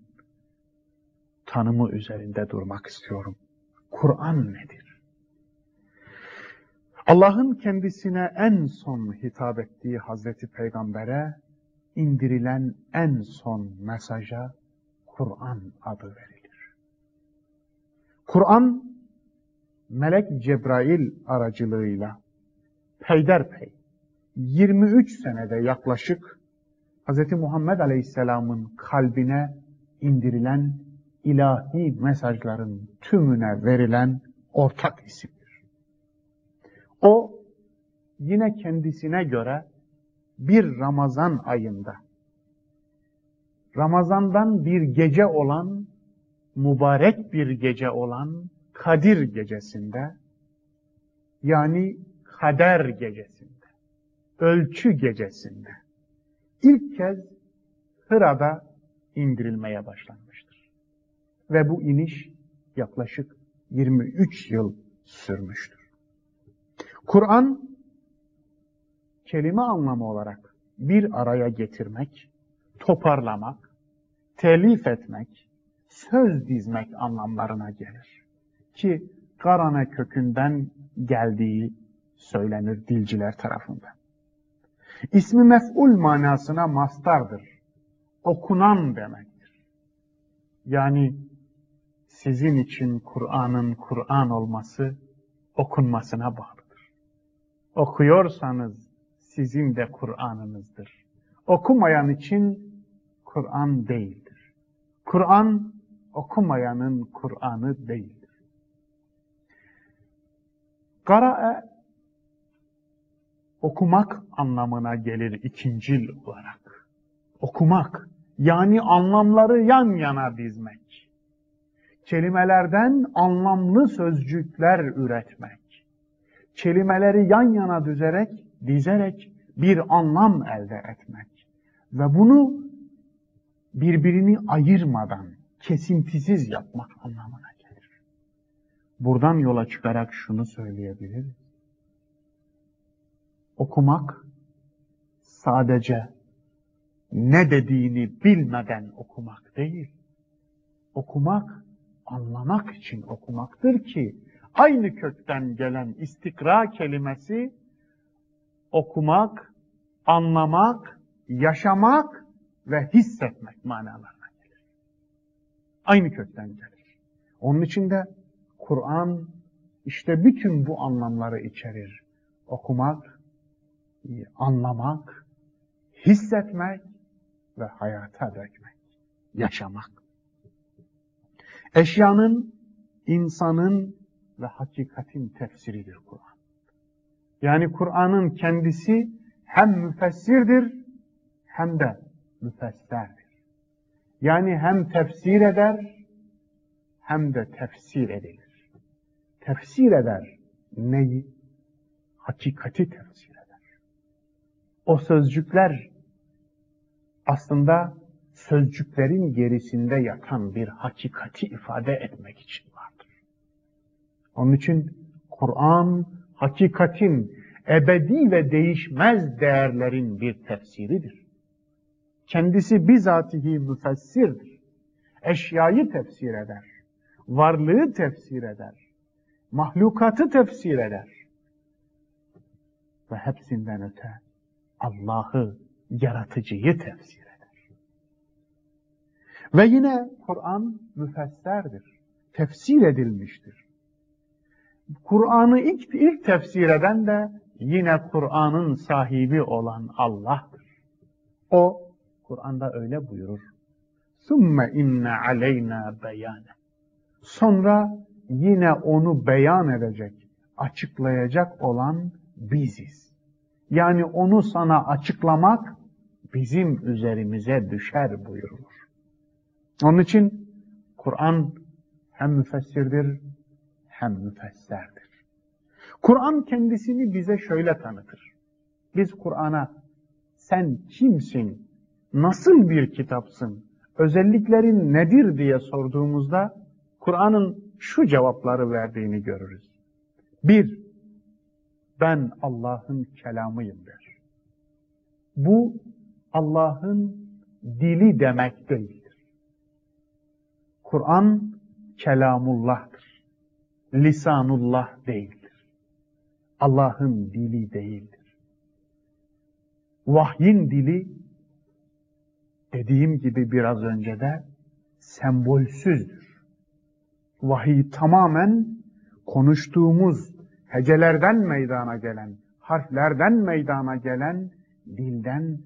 tanımı üzerinde durmak istiyorum. Kur'an nedir? Allah'ın kendisine en son hitap ettiği Hazreti Peygamber'e indirilen en son mesaja Kur'an adı verilir. Kur'an melek Cebrail aracılığıyla peyderpey 23 senede yaklaşık Hz. Muhammed Aleyhisselam'ın kalbine indirilen ilahi mesajların tümüne verilen ortak isimdir. O yine kendisine göre bir Ramazan ayında Ramazandan bir gece olan mübarek bir gece olan Kadir gecesinde yani kader gecesinde ölçü gecesinde ilk kez Hıra'da indirilmeye başlanmıştır. Ve bu iniş yaklaşık 23 yıl sürmüştür. Kur'an kelime anlamı olarak bir araya getirmek, toparlamak, telif etmek, söz dizmek anlamlarına gelir. Ki Garane kökünden geldiği söylenir dilciler tarafından. İsmi mef'ul manasına mastardır. Okunan demektir. Yani sizin için Kur'an'ın Kur'an olması okunmasına bağlıdır. Okuyorsanız sizin de Kur'an'ınızdır. Okumayan için Kur'an değildir. Kur'an okumayanın Kur'an'ı değildir. Kara'e okumak anlamına gelir ikincil olarak. Okumak yani anlamları yan yana dizmek. Kelimelerden anlamlı sözcükler üretmek. Kelimeleri yan yana düzerek, dizerek bir anlam elde etmek. Ve bunu birbirini ayırmadan kesintisiz yapmak anlamına gelir. Buradan yola çıkarak şunu söyleyebiliriz. Okumak sadece ne dediğini bilmeden okumak değil. Okumak anlamak için okumaktır ki aynı kökten gelen istikra kelimesi okumak, anlamak, yaşamak ve hissetmek manalarına gelir. Aynı kökten gelir. Onun için de Kur'an işte bütün bu anlamları içerir. Okumak, anlamak, hissetmek ve hayata dökmek, yaşamak. Eşyanın, insanın ve hakikatin tefsiridir Kur'an. Yani Kur'an'ın kendisi hem müfessirdir hem de müfesserdir. Yani hem tefsir eder hem de tefsir edilir. Tefsir eder neyi? Hakikati tefsir eder. O sözcükler aslında sözcüklerin gerisinde yatan bir hakikati ifade etmek için vardır. Onun için Kur'an hakikatin ebedi ve değişmez değerlerin bir tefsiridir. Kendisi bizatihi müfessirdir. Eşyayı tefsir eder. Varlığı tefsir eder. Mahlukatı tefsir eder. Ve hepsinden öte Allah'ı, yaratıcıyı tefsir eder. Ve yine Kur'an müfesserdir. Tefsir edilmiştir. Kur'an'ı ilk, ilk tefsir eden de yine Kur'an'ın sahibi olan Allah'tır. O Kur'an'da öyle buyurur. ثُمَّ inne aleyna beyane. Sonra yine onu beyan edecek, açıklayacak olan biziz. Yani onu sana açıklamak bizim üzerimize düşer buyurulur. Onun için Kur'an hem müfessirdir hem müfesserdir. Kur'an kendisini bize şöyle tanıtır. Biz Kur'an'a sen kimsin, nasıl bir kitapsın, özelliklerin nedir diye sorduğumuzda Kur'an'ın şu cevapları verdiğini görürüz. Bir, ben Allah'ın kelamıyım der. Bu Allah'ın dili demek değildir. Kur'an kelamullah'tır. Lisanullah değildir. Allah'ın dili değildir. Vahyin dili dediğim gibi biraz önce de sembolsüzdür. Vahiy tamamen konuştuğumuz hecelerden meydana gelen, harflerden meydana gelen dilden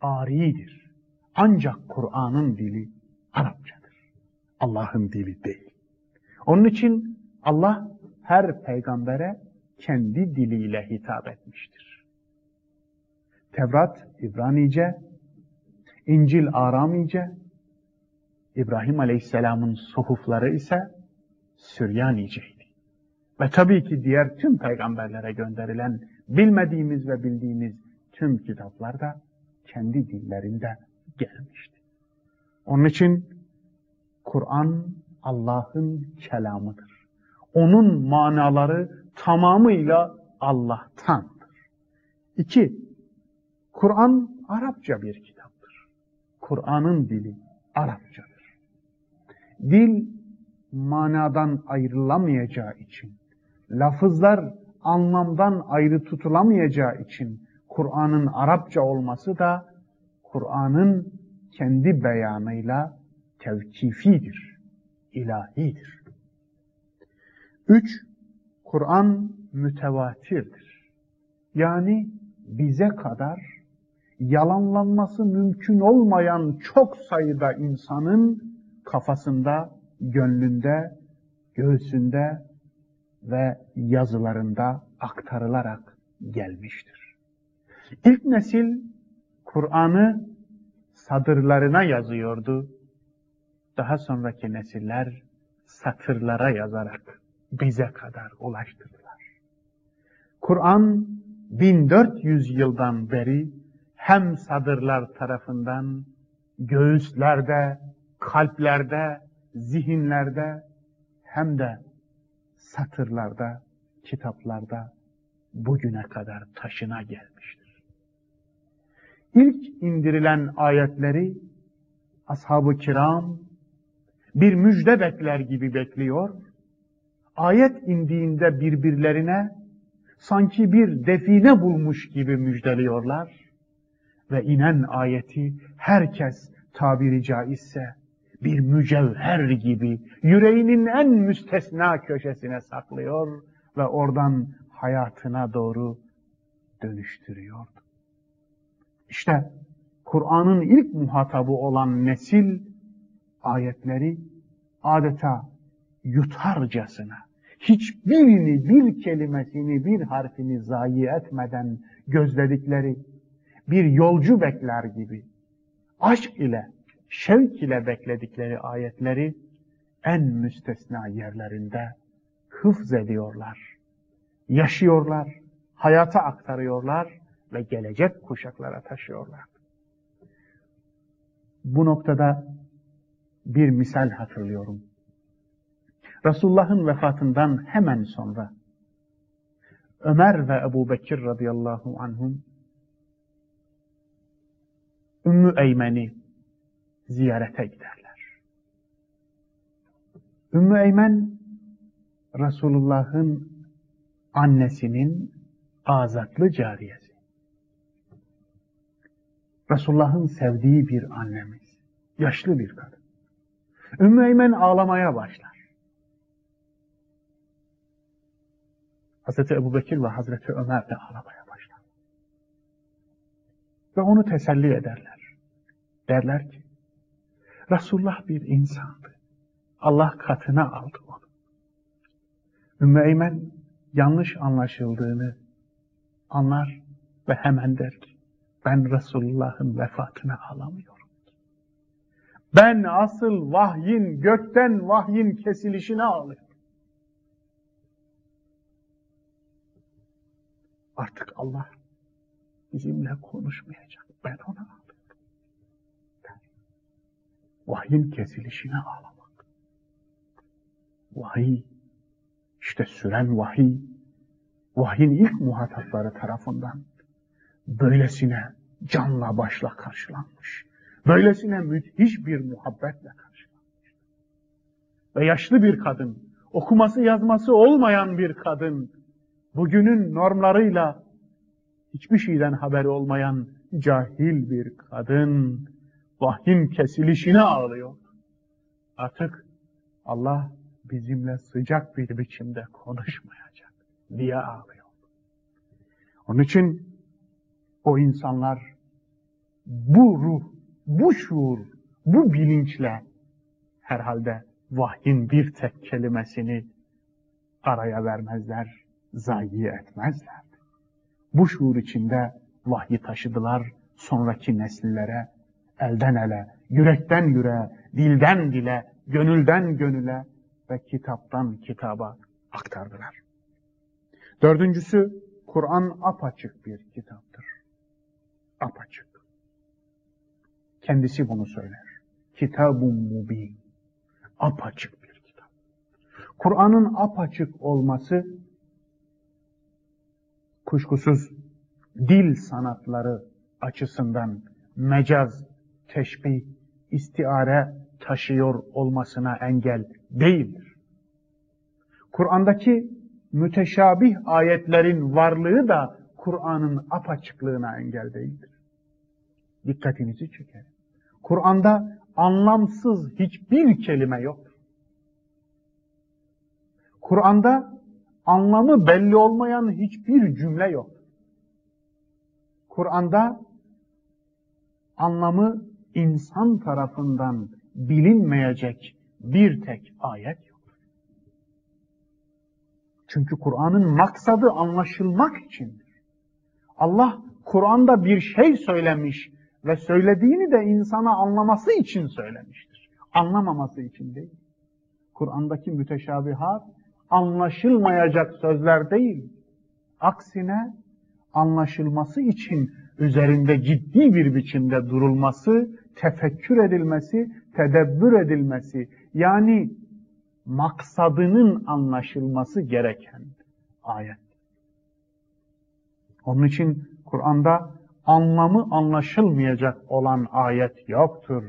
aridir. Ancak Kur'an'ın dili Arapçadır. Allah'ın dili değil. Onun için Allah her peygambere kendi diliyle hitap etmiştir. Tevrat İbranice, İncil Aramice, İbrahim Aleyhisselam'ın suhufları ise Süryaniceydi. Ve tabii ki diğer tüm peygamberlere gönderilen bilmediğimiz ve bildiğimiz tüm kitaplar da kendi dillerinde gelmişti. Onun için Kur'an Allah'ın kelamıdır. Onun manaları tamamıyla Allah'tandır. İki, Kur'an Arapça bir kitaptır. Kur'an'ın dili Arapçadır. Dil manadan ayrılamayacağı için, lafızlar anlamdan ayrı tutulamayacağı için Kur'an'ın Arapça olması da Kur'an'ın kendi beyanıyla tevkifidir, ilahidir. Üç, Kur'an mütevatirdir. Yani bize kadar yalanlanması mümkün olmayan çok sayıda insanın kafasında, gönlünde, göğsünde ve yazılarında aktarılarak gelmiştir. İlk nesil Kur'an'ı sadırlarına yazıyordu. Daha sonraki nesiller satırlara yazarak bize kadar ulaştırdılar. Kur'an 1400 yıldan beri hem sadırlar tarafından göğüslerde, kalplerde, zihinlerde hem de satırlarda, kitaplarda bugüne kadar taşına gelmiştir. İlk indirilen ayetleri ashab-ı kiram bir müjde bekler gibi bekliyor. Ayet indiğinde birbirlerine sanki bir define bulmuş gibi müjdeliyorlar ve inen ayeti herkes tabiri caizse bir mücevher gibi yüreğinin en müstesna köşesine saklıyor ve oradan hayatına doğru dönüştürüyordu. İşte Kur'an'ın ilk muhatabı olan nesil ayetleri adeta yutarcasına hiçbirini, bir kelimesini, bir harfini zayi etmeden gözledikleri bir yolcu bekler gibi aşk ile, şevk ile bekledikleri ayetleri en müstesna yerlerinde hıfz ediyorlar, yaşıyorlar, hayata aktarıyorlar ve gelecek kuşaklara taşıyorlar. Bu noktada bir misal hatırlıyorum. Resulullah'ın vefatından hemen sonra Ömer ve Ebu Bekir radıyallahu anhum Ümmü Eymen'i ziyarete giderler. Ümmü Eymen Resulullah'ın annesinin azatlı cariyesi. Resulullah'ın sevdiği bir annemiz. Yaşlı bir kadın. Ümmü Eymen ağlamaya başlar. Hazreti Ebu Bekir ve Hazreti Ömer de ağlamaya başlar. Ve onu teselli ederler. Derler ki, Resulullah bir insandı. Allah katına aldı onu. Ümmü yanlış anlaşıldığını anlar ve hemen der ki, ben Resulullah'ın vefatına alamıyorum. Ben asıl vahyin, gökten vahyin kesilişine ağlıyorum. Artık Allah bizimle konuşmayacak. Ben ona ağlıyorum. Vahyin kesilişine ağlamak. Vahiy, işte süren vahiy, vahyin ilk muhatapları tarafından böylesine canla başla karşılanmış. Böylesine müthiş bir muhabbetle karşılanmış. Ve yaşlı bir kadın, okuması yazması olmayan bir kadın, bugünün normlarıyla hiçbir şeyden haberi olmayan cahil bir kadın, vahyin kesilişine ağlıyor. Artık Allah bizimle sıcak bir biçimde konuşmayacak diye ağlıyor. Onun için o insanlar bu ruh, bu şuur, bu bilinçle herhalde vahyin bir tek kelimesini araya vermezler, zayi etmezler. Bu şuur içinde vahyi taşıdılar sonraki nesillere, elden ele, yürekten yüreğe, dilden dile, gönülden gönüle ve kitaptan kitaba aktardılar. Dördüncüsü, Kur'an apaçık bir kitaptır. Apaçık. Kendisi bunu söyler. Kitabun mubin. Apaçık bir kitap. Kur'an'ın apaçık olması kuşkusuz dil sanatları açısından mecaz, teşbih, istiare taşıyor olmasına engel değildir. Kur'an'daki müteşabih ayetlerin varlığı da Kur'an'ın apaçıklığına engel değildir. Dikkatinizi çeker. Kur'an'da anlamsız hiçbir kelime yoktur. Kur'an'da anlamı belli olmayan hiçbir cümle yok. Kur'an'da anlamı insan tarafından bilinmeyecek bir tek ayet yok. Çünkü Kur'an'ın maksadı anlaşılmak içindir. Allah Kur'an'da bir şey söylemiş ve söylediğini de insana anlaması için söylemiştir. Anlamaması için değil. Kur'an'daki müteşabihat anlaşılmayacak sözler değil. Aksine anlaşılması için üzerinde ciddi bir biçimde durulması, tefekkür edilmesi, tedebbür edilmesi, yani maksadının anlaşılması gereken ayet. Onun için Kur'an'da anlamı anlaşılmayacak olan ayet yoktur.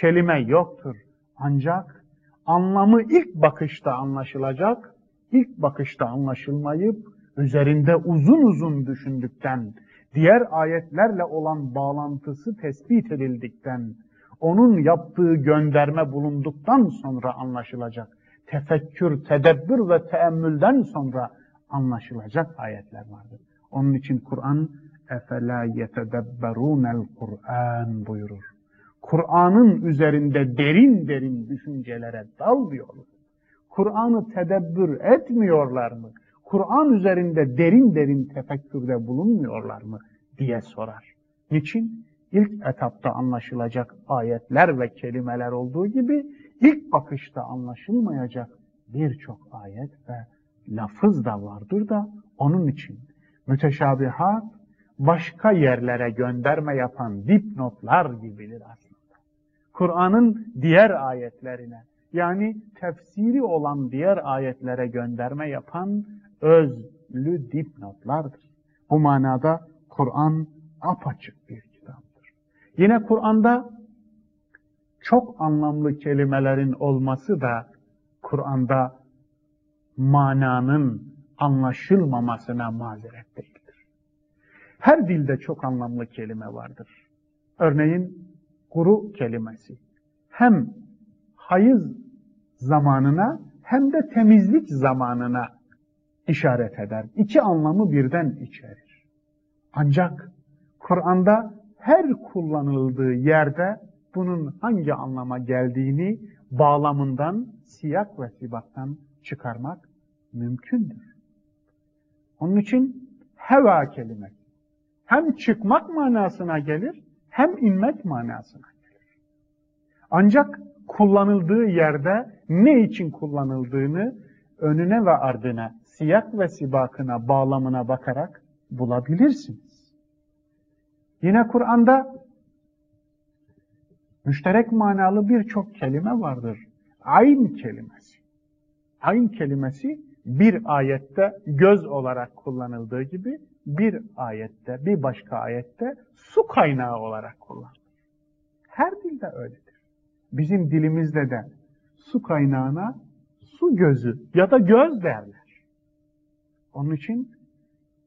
Kelime yoktur. Ancak anlamı ilk bakışta anlaşılacak, ilk bakışta anlaşılmayıp üzerinde uzun uzun düşündükten, diğer ayetlerle olan bağlantısı tespit edildikten, onun yaptığı gönderme bulunduktan sonra anlaşılacak. Tefekkür, tedebbür ve teemmülden sonra anlaşılacak ayetler vardır. Onun için Kur'an efela yetedebberunel Kur'an buyurur. Kur'an'ın üzerinde derin derin düşüncelere dalmıyorlar. Kur'an'ı tedebbür etmiyorlar mı? Kur'an üzerinde derin derin tefekkürde bulunmuyorlar mı diye sorar. Niçin? İlk etapta anlaşılacak ayetler ve kelimeler olduğu gibi ilk bakışta anlaşılmayacak birçok ayet ve lafız da vardır da onun için müteşabihat başka yerlere gönderme yapan dipnotlar gibidir aslında. Kur'an'ın diğer ayetlerine yani tefsiri olan diğer ayetlere gönderme yapan özlü dipnotlardır. Bu manada Kur'an apaçık bir kitaptır. Yine Kur'an'da çok anlamlı kelimelerin olması da Kur'an'da mananın anlaşılmamasına mazeret değildir. Her dilde çok anlamlı kelime vardır. Örneğin kuru kelimesi hem hayız zamanına hem de temizlik zamanına işaret eder. İki anlamı birden içerir. Ancak Kur'an'da her kullanıldığı yerde bunun hangi anlama geldiğini bağlamından, siyak ve sibaktan çıkarmak mümkündür. Onun için heva kelimesi hem çıkmak manasına gelir hem inmek manasına gelir. Ancak kullanıldığı yerde ne için kullanıldığını önüne ve ardına siyak ve sibakına, bağlamına bakarak bulabilirsiniz. Yine Kur'an'da müşterek manalı birçok kelime vardır. Ayn kelimesi. Ayn kelimesi bir ayette göz olarak kullanıldığı gibi bir ayette, bir başka ayette su kaynağı olarak kullanılır. Her dilde öyledir. Bizim dilimizde de su kaynağına su gözü ya da göz derler. Onun için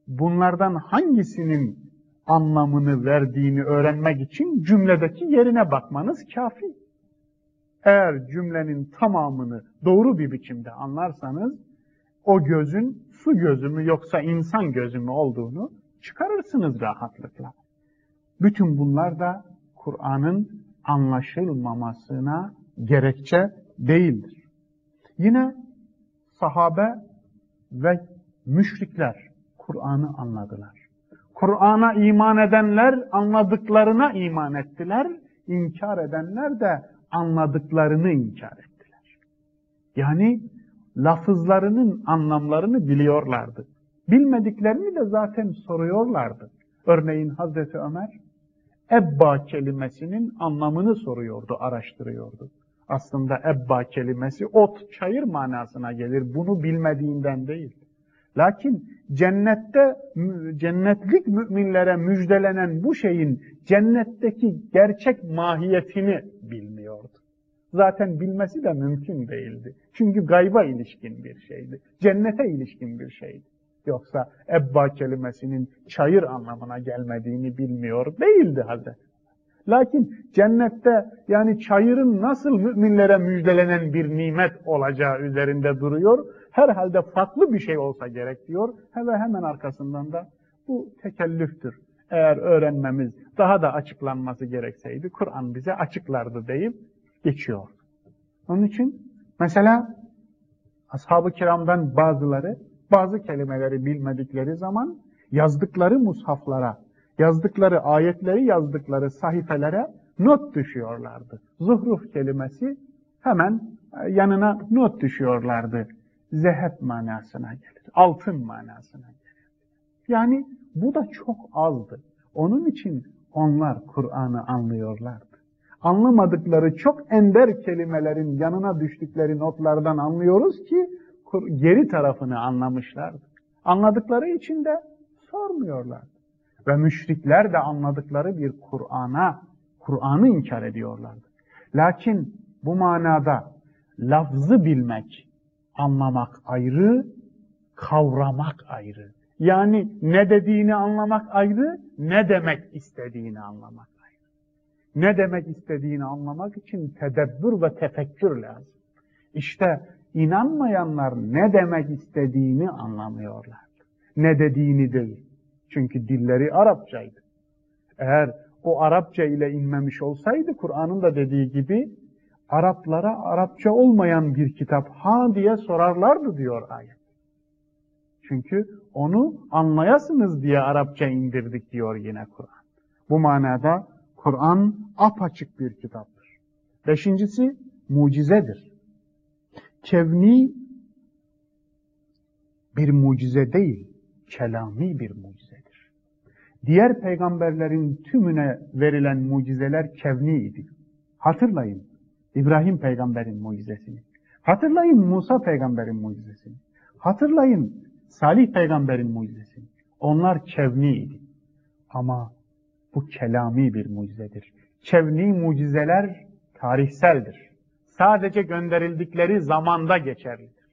bunlardan hangisinin anlamını verdiğini öğrenmek için cümledeki yerine bakmanız kafi. Eğer cümlenin tamamını doğru bir biçimde anlarsanız o gözün su gözü mü yoksa insan gözü mü olduğunu çıkarırsınız rahatlıkla. Bütün bunlar da Kur'an'ın anlaşılmamasına gerekçe değildir. Yine sahabe ve müşrikler Kur'an'ı anladılar. Kur'an'a iman edenler anladıklarına iman ettiler, inkar edenler de anladıklarını inkar ettiler. Yani lafızlarının anlamlarını biliyorlardı. Bilmediklerini de zaten soruyorlardı. Örneğin Hazreti Ömer Ebba kelimesinin anlamını soruyordu, araştırıyordu. Aslında ebba kelimesi ot, çayır manasına gelir. Bunu bilmediğinden değil. Lakin cennette cennetlik müminlere müjdelenen bu şeyin cennetteki gerçek mahiyetini bilmiyordu. Zaten bilmesi de mümkün değildi. Çünkü gayba ilişkin bir şeydi. Cennete ilişkin bir şeydi. Yoksa ebba kelimesinin çayır anlamına gelmediğini bilmiyor değildi Hazreti. Lakin cennette yani çayırın nasıl müminlere müjdelenen bir nimet olacağı üzerinde duruyor. Herhalde farklı bir şey olsa gerek diyor. Ve hemen arkasından da bu tekellüftür. Eğer öğrenmemiz daha da açıklanması gerekseydi Kur'an bize açıklardı deyip geçiyor. Onun için mesela ashab-ı kiramdan bazıları bazı kelimeleri bilmedikleri zaman yazdıkları mushaflara, yazdıkları ayetleri yazdıkları sahifelere not düşüyorlardı. Zuhruf kelimesi hemen e, yanına not düşüyorlardı. Zehep manasına gelir, altın manasına gelir. Yani bu da çok azdı. Onun için onlar Kur'an'ı anlıyorlardı. Anlamadıkları çok ender kelimelerin yanına düştükleri notlardan anlıyoruz ki geri tarafını anlamışlardı. Anladıkları için de sormuyorlardı. Ve müşrikler de anladıkları bir Kur'an'a, Kur'an'ı inkar ediyorlardı. Lakin bu manada lafzı bilmek, anlamak ayrı, kavramak ayrı. Yani ne dediğini anlamak ayrı, ne demek istediğini anlamak. Ne demek istediğini anlamak için tedebbür ve tefekkür lazım. İşte İnanmayanlar ne demek istediğini anlamıyorlar. Ne dediğini değil. Çünkü dilleri Arapçaydı. Eğer o Arapça ile inmemiş olsaydı Kur'an'ın da dediği gibi Araplara Arapça olmayan bir kitap ha diye sorarlardı diyor ayet. Çünkü onu anlayasınız diye Arapça indirdik diyor yine Kur'an. Bu manada Kur'an apaçık bir kitaptır. Beşincisi mucizedir kevni bir mucize değil, kelami bir mucizedir. Diğer peygamberlerin tümüne verilen mucizeler kevniydi. Hatırlayın İbrahim peygamberin mucizesini. Hatırlayın Musa peygamberin mucizesini. Hatırlayın Salih peygamberin mucizesini. Onlar kevniydi. Ama bu kelami bir mucizedir. Kevni mucizeler tarihseldir sadece gönderildikleri zamanda geçerlidir.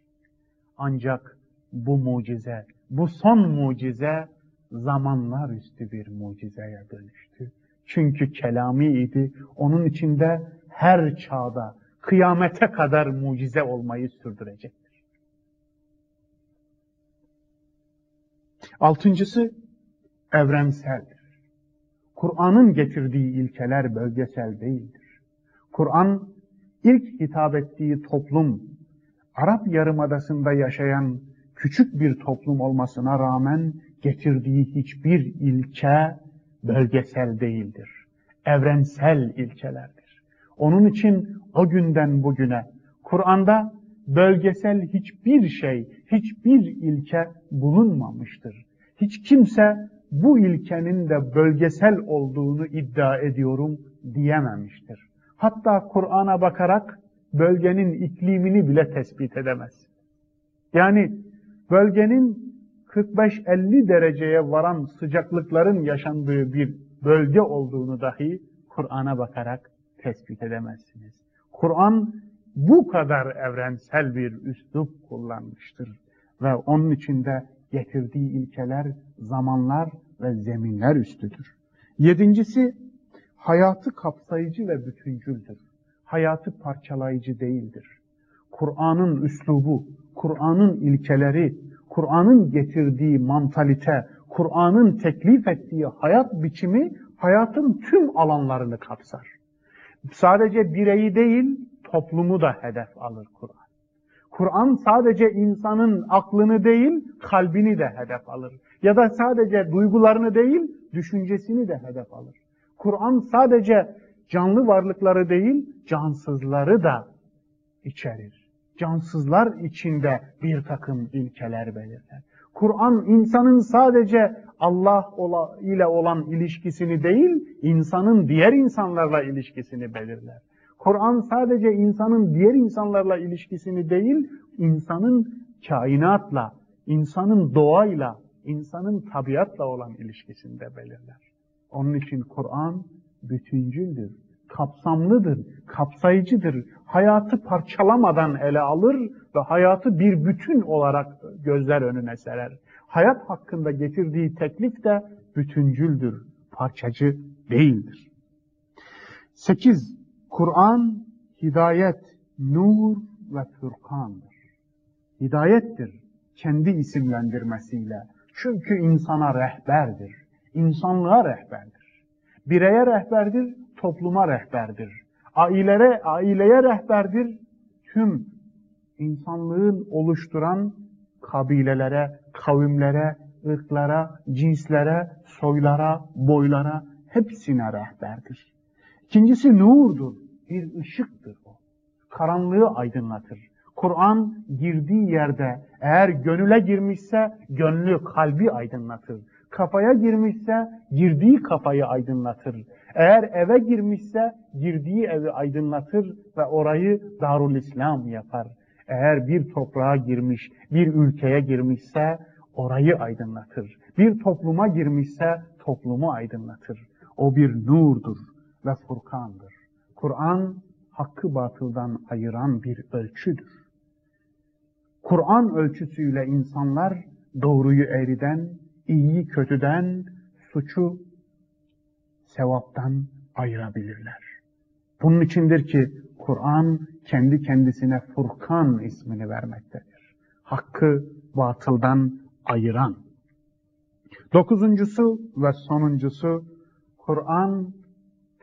Ancak bu mucize, bu son mucize zamanlar üstü bir mucizeye dönüştü. Çünkü kelami idi. Onun içinde her çağda kıyamete kadar mucize olmayı sürdürecektir. Altıncısı evrenseldir. Kur'an'ın getirdiği ilkeler bölgesel değildir. Kur'an ilk hitap ettiği toplum, Arap Yarımadası'nda yaşayan küçük bir toplum olmasına rağmen getirdiği hiçbir ilke bölgesel değildir. Evrensel ilkelerdir. Onun için o günden bugüne Kur'an'da bölgesel hiçbir şey, hiçbir ilke bulunmamıştır. Hiç kimse bu ilkenin de bölgesel olduğunu iddia ediyorum diyememiştir. Hatta Kur'an'a bakarak bölgenin iklimini bile tespit edemez. Yani bölgenin 45-50 dereceye varan sıcaklıkların yaşandığı bir bölge olduğunu dahi Kur'an'a bakarak tespit edemezsiniz. Kur'an bu kadar evrensel bir üslup kullanmıştır. Ve onun içinde getirdiği ilkeler, zamanlar ve zeminler üstüdür. Yedincisi, hayatı kapsayıcı ve bütüncüldür. Hayatı parçalayıcı değildir. Kur'an'ın üslubu, Kur'an'ın ilkeleri, Kur'an'ın getirdiği mantalite, Kur'an'ın teklif ettiği hayat biçimi hayatın tüm alanlarını kapsar. Sadece bireyi değil, toplumu da hedef alır Kur'an. Kur'an sadece insanın aklını değil, kalbini de hedef alır. Ya da sadece duygularını değil, düşüncesini de hedef alır. Kur'an sadece canlı varlıkları değil, cansızları da içerir. Cansızlar içinde bir takım ilkeler belirler. Kur'an insanın sadece Allah ile olan ilişkisini değil, insanın diğer insanlarla ilişkisini belirler. Kur'an sadece insanın diğer insanlarla ilişkisini değil, insanın kainatla, insanın doğayla, insanın tabiatla olan ilişkisini de belirler. Onun için Kur'an bütüncüldür, kapsamlıdır, kapsayıcıdır. Hayatı parçalamadan ele alır ve hayatı bir bütün olarak gözler önüne serer. Hayat hakkında getirdiği teklif de bütüncüldür, parçacı değildir. 8. Kur'an hidayet, nur ve furkandır. Hidayettir kendi isimlendirmesiyle. Çünkü insana rehberdir, insanlığa rehberdir. Bireye rehberdir, topluma rehberdir. Ailelere, aileye rehberdir, tüm insanlığın oluşturan kabilelere, kavimlere, ırklara, cinslere, soylara, boylara hepsine rehberdir. İkincisi nurdur, bir ışıktır o. Karanlığı aydınlatır. Kur'an girdiği yerde eğer gönüle girmişse gönlü kalbi aydınlatır. Kafaya girmişse girdiği kafayı aydınlatır. Eğer eve girmişse girdiği evi aydınlatır ve orayı Darul İslam yapar. Eğer bir toprağa girmiş, bir ülkeye girmişse orayı aydınlatır. Bir topluma girmişse toplumu aydınlatır. O bir nurdur ve furkandır. Kur'an hakkı batıldan ayıran bir ölçüdür. Kur'an ölçüsüyle insanlar doğruyu eğriden, iyiyi kötüden, suçu sevaptan ayırabilirler. Bunun içindir ki Kur'an kendi kendisine Furkan ismini vermektedir. Hakkı batıldan ayıran. Dokuzuncusu ve sonuncusu Kur'an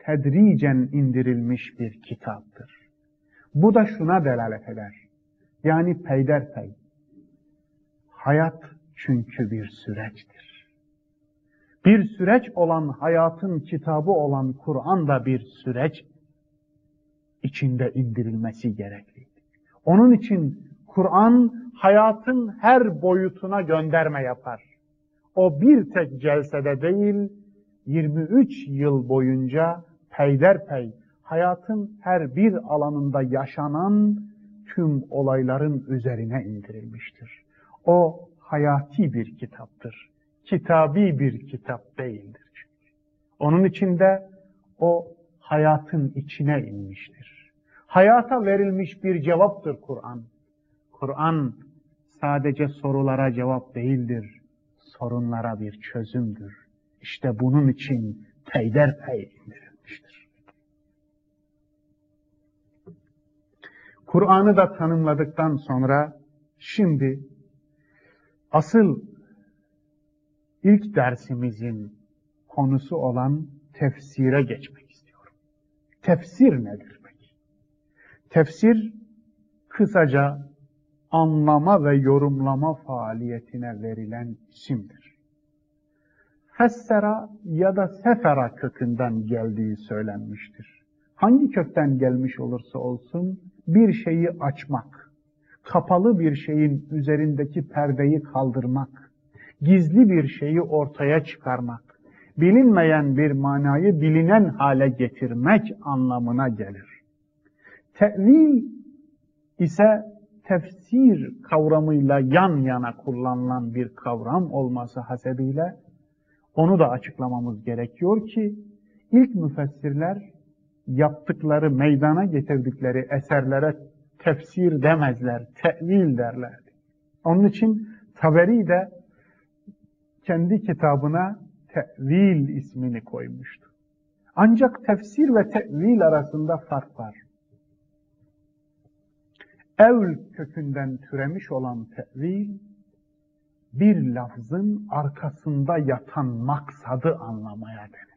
tedricen indirilmiş bir kitaptır. Bu da şuna delalet eder. Yani peyderpey. Hayat çünkü bir süreçtir. Bir süreç olan hayatın kitabı olan Kur'an da bir süreç içinde indirilmesi gerekli. Onun için Kur'an hayatın her boyutuna gönderme yapar. O bir tek celsede değil, 23 yıl boyunca peyderpey hayatın her bir alanında yaşanan tüm olayların üzerine indirilmiştir. O hayati bir kitaptır. Kitabi bir kitap değildir çünkü. Onun içinde o hayatın içine inmiştir. Hayata verilmiş bir cevaptır Kur'an. Kur'an sadece sorulara cevap değildir, sorunlara bir çözümdür. İşte bunun için peyderpey indirilmiştir. Kur'an'ı da tanımladıktan sonra şimdi asıl ilk dersimizin konusu olan tefsire geçmek istiyorum. Tefsir nedir peki? Tefsir kısaca anlama ve yorumlama faaliyetine verilen isimdir. Fessera ya da sefera kökünden geldiği söylenmiştir. Hangi kökten gelmiş olursa olsun bir şeyi açmak, kapalı bir şeyin üzerindeki perdeyi kaldırmak, gizli bir şeyi ortaya çıkarmak, bilinmeyen bir manayı bilinen hale getirmek anlamına gelir. Tevil ise tefsir kavramıyla yan yana kullanılan bir kavram olması hasebiyle onu da açıklamamız gerekiyor ki ilk müfessirler yaptıkları, meydana getirdikleri eserlere tefsir demezler, tevil derlerdi. Onun için Taberi de kendi kitabına tevil ismini koymuştu. Ancak tefsir ve tevil arasında fark var. Evl kökünden türemiş olan tevil, bir lafzın arkasında yatan maksadı anlamaya denilir.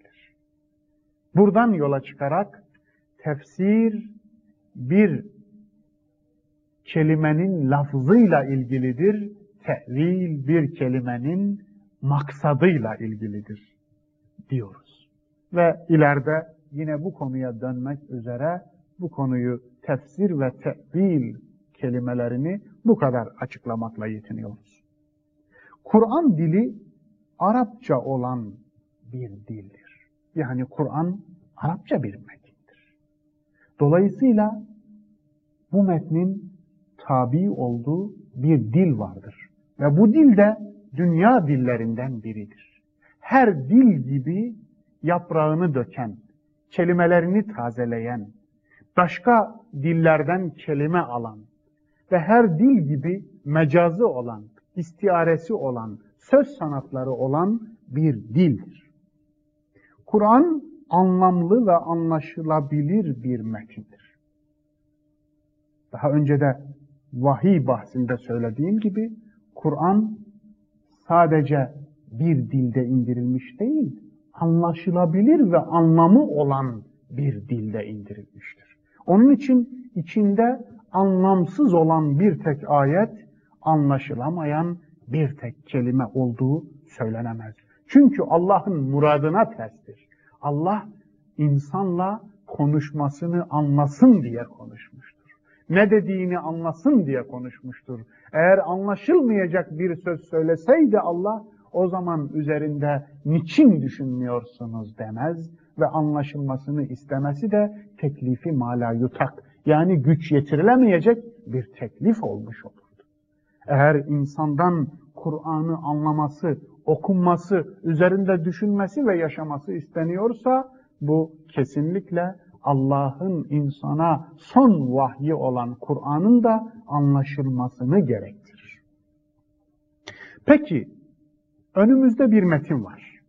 Buradan yola çıkarak tefsir bir kelimenin lafzıyla ilgilidir, tevil bir kelimenin maksadıyla ilgilidir diyoruz. Ve ileride yine bu konuya dönmek üzere bu konuyu tefsir ve tevil kelimelerini bu kadar açıklamakla yetiniyoruz. Kur'an dili Arapça olan bir dildir. Yani Kur'an Arapça bir metindir. Dolayısıyla bu metnin tabi olduğu bir dil vardır. Ve bu dil de dünya dillerinden biridir. Her dil gibi yaprağını döken, kelimelerini tazeleyen, başka dillerden kelime alan ve her dil gibi mecazı olan, istiaresi olan, söz sanatları olan bir dildir. Kur'an anlamlı ve anlaşılabilir bir metindir. Daha önce de vahiy bahsinde söylediğim gibi Kur'an sadece bir dilde indirilmiş değil, anlaşılabilir ve anlamı olan bir dilde indirilmiştir. Onun için içinde anlamsız olan bir tek ayet, anlaşılamayan bir tek kelime olduğu söylenemez. Çünkü Allah'ın muradına terstir. Allah insanla konuşmasını anlasın diye konuşmuştur. Ne dediğini anlasın diye konuşmuştur. Eğer anlaşılmayacak bir söz söyleseydi Allah o zaman üzerinde niçin düşünmüyorsunuz demez ve anlaşılmasını istemesi de teklifi mala yutak yani güç yetirilemeyecek bir teklif olmuş olurdu. Eğer insandan Kur'an'ı anlaması, okunması, üzerinde düşünmesi ve yaşaması isteniyorsa bu kesinlikle Allah'ın insana son vahyi olan Kur'an'ın da anlaşılmasını gerektirir. Peki, önümüzde bir metin var.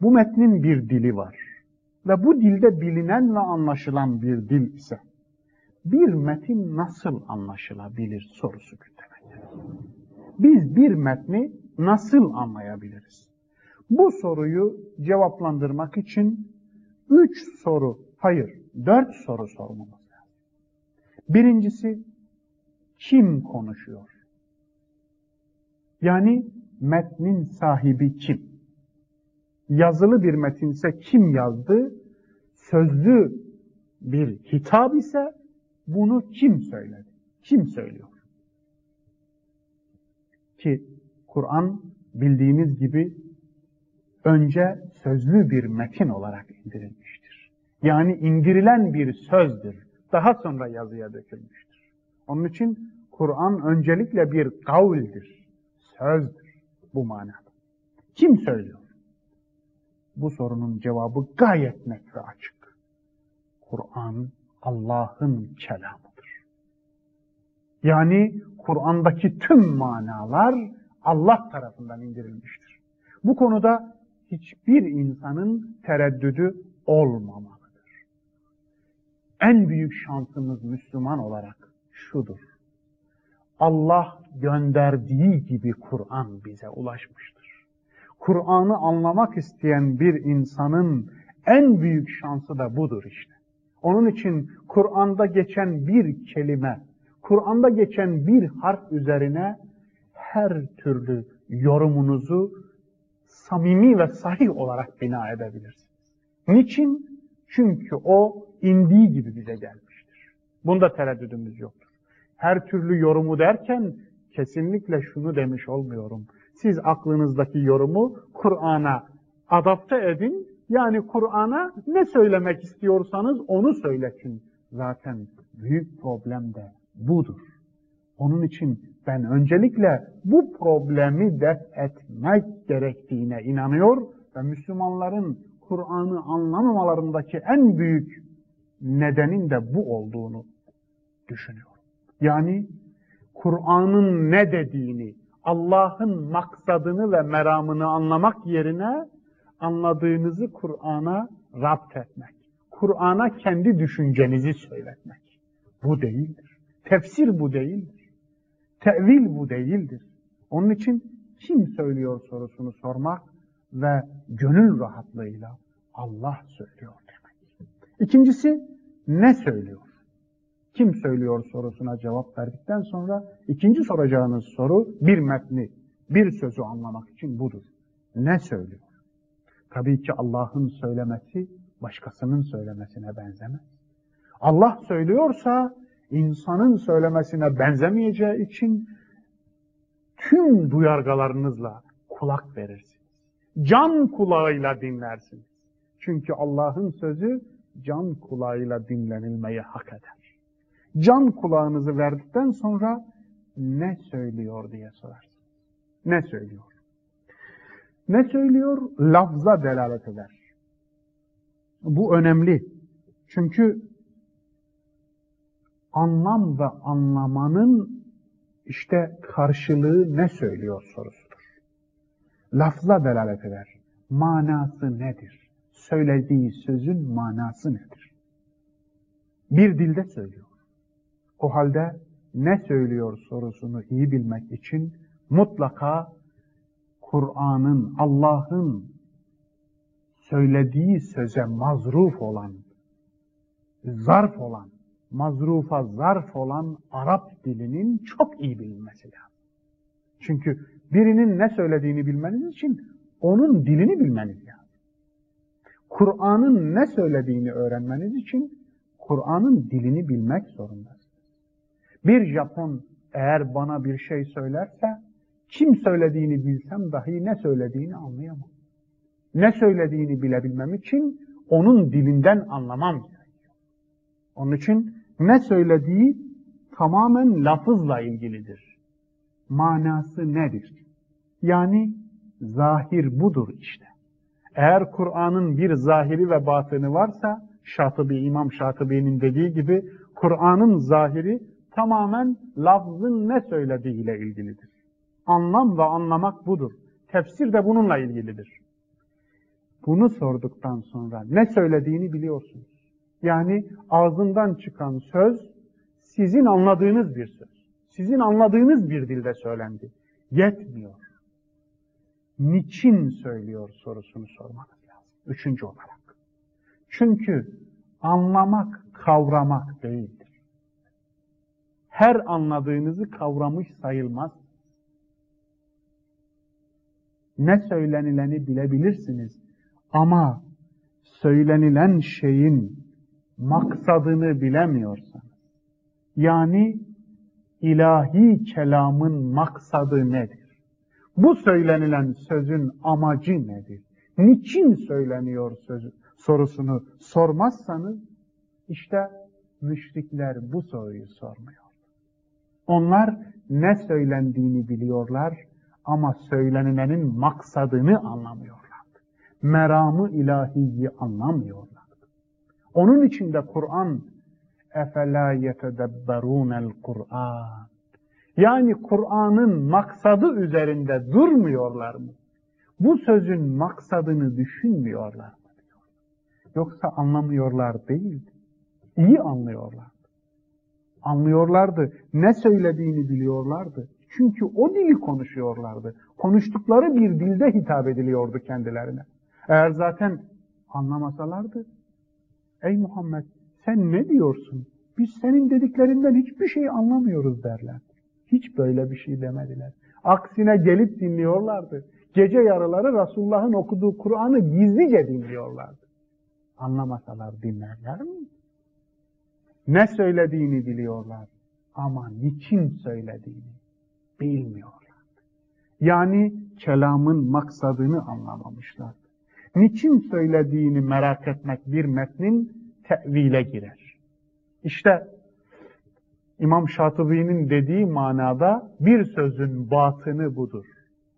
Bu metnin bir dili var. Ve bu dilde bilinen ve anlaşılan bir dil ise bir metin nasıl anlaşılabilir sorusu gündeme Biz bir metni nasıl anlayabiliriz? Bu soruyu cevaplandırmak için üç soru, hayır dört soru sormamız lazım. Birincisi, kim konuşuyor? Yani metnin sahibi kim? Yazılı bir metinse kim yazdı? Sözlü bir hitap ise bunu kim söyledi? Kim söylüyor? Ki Kur'an bildiğiniz gibi önce sözlü bir metin olarak indirilmiştir. Yani indirilen bir sözdür. Daha sonra yazıya dökülmüştür. Onun için Kur'an öncelikle bir kavildir, sözdür bu manada. Kim söylüyor? Bu sorunun cevabı gayet net ve açık. Kur'an Allah'ın kelamıdır. Yani Kur'an'daki tüm manalar Allah tarafından indirilmiştir. Bu konuda hiçbir insanın tereddüdü olmamalıdır. En büyük şansımız Müslüman olarak şudur. Allah gönderdiği gibi Kur'an bize ulaşmıştır. Kur'an'ı anlamak isteyen bir insanın en büyük şansı da budur işte. Onun için Kur'an'da geçen bir kelime, Kur'an'da geçen bir harf üzerine her türlü yorumunuzu samimi ve sahih olarak bina edebilirsiniz. Niçin? Çünkü o indiği gibi bize gelmiştir. Bunda tereddüdümüz yoktur. Her türlü yorumu derken kesinlikle şunu demiş olmuyorum. Siz aklınızdaki yorumu Kur'an'a adapte edin. Yani Kur'an'a ne söylemek istiyorsanız onu söyletin. Zaten büyük problem de budur. Onun için ben öncelikle bu problemi def etmek gerektiğine inanıyor ve Müslümanların Kur'an'ı anlamamalarındaki en büyük nedenin de bu olduğunu düşünüyorum. Yani Kur'an'ın ne dediğini, Allah'ın maksadını ve meramını anlamak yerine anladığınızı Kur'an'a rapt etmek. Kur'an'a kendi düşüncenizi söyletmek. Bu değildir. Tefsir bu değildir. Tevil bu değildir. Onun için kim söylüyor sorusunu sormak ve gönül rahatlığıyla Allah söylüyor demek. İkincisi ne söylüyor? Kim söylüyor sorusuna cevap verdikten sonra ikinci soracağınız soru bir metni, bir sözü anlamak için budur. Ne söylüyor? Tabii ki Allah'ın söylemesi başkasının söylemesine benzemez. Allah söylüyorsa insanın söylemesine benzemeyeceği için tüm duyargalarınızla kulak verirsiniz. Can kulağıyla dinlersiniz. Çünkü Allah'ın sözü can kulağıyla dinlenilmeyi hak eder. Can kulağınızı verdikten sonra ne söylüyor diye sorarsınız. Ne söylüyor? Ne söylüyor? Lafza delalet eder. Bu önemli. Çünkü anlam ve anlamanın işte karşılığı ne söylüyor sorusudur. Lafza delalet eder. Manası nedir? Söylediği sözün manası nedir? Bir dilde söylüyor. O halde ne söylüyor sorusunu iyi bilmek için mutlaka Kur'an'ın, Allah'ın söylediği söze mazruf olan, zarf olan, mazrufa zarf olan Arap dilinin çok iyi bilinmesi lazım. Çünkü birinin ne söylediğini bilmeniz için onun dilini bilmeniz lazım. Kur'an'ın ne söylediğini öğrenmeniz için Kur'an'ın dilini bilmek zorundasınız. Bir Japon eğer bana bir şey söylerse kim söylediğini bilsem dahi ne söylediğini anlayamam. Ne söylediğini bilebilmem için onun dilinden anlamam gerekiyor. Onun için ne söylediği tamamen lafızla ilgilidir. Manası nedir? Yani zahir budur işte. Eğer Kur'an'ın bir zahiri ve batını varsa, Şatıbi, İmam Şatıbi'nin dediği gibi, Kur'an'ın zahiri tamamen lafzın ne söylediğiyle ilgilidir. Anlam ve anlamak budur. Tefsir de bununla ilgilidir. Bunu sorduktan sonra ne söylediğini biliyorsunuz. Yani ağzından çıkan söz sizin anladığınız bir söz. Sizin anladığınız bir dilde söylendi. Yetmiyor. Niçin söylüyor sorusunu sormanız lazım. Üçüncü olarak. Çünkü anlamak kavramak değildir. Her anladığınızı kavramış sayılmaz. Ne söylenileni bilebilirsiniz ama söylenilen şeyin maksadını bilemiyorsanız, yani ilahi kelamın maksadı nedir? Bu söylenilen sözün amacı nedir? Niçin söyleniyor sözü sorusunu sormazsanız, işte müşrikler bu soruyu sormuyor. Onlar ne söylendiğini biliyorlar ama söylenilenin maksadını anlamıyorlardı. Meramı ilahiyi anlamıyorlardı. Onun için de Kur'an اَفَلَا يَتَدَبَّرُونَ الْقُرْآنِ Yani Kur'an'ın maksadı üzerinde durmuyorlar mı? Bu sözün maksadını düşünmüyorlar mı? Diyor. Yoksa anlamıyorlar değil. İyi anlıyorlardı. Anlıyorlardı. Ne söylediğini biliyorlardı. Çünkü o dili konuşuyorlardı. Konuştukları bir dilde hitap ediliyordu kendilerine. Eğer zaten anlamasalardı, ey Muhammed sen ne diyorsun? Biz senin dediklerinden hiçbir şey anlamıyoruz derler. Hiç böyle bir şey demediler. Aksine gelip dinliyorlardı. Gece yarıları Resulullah'ın okuduğu Kur'an'ı gizlice dinliyorlardı. Anlamasalar dinlerler mi? Ne söylediğini biliyorlar ama niçin söylediğini bilmiyorlar. Yani kelamın maksadını anlamamışlar. Niçin söylediğini merak etmek bir metnin tevile girer. İşte İmam Şatıbi'nin dediği manada bir sözün batını budur.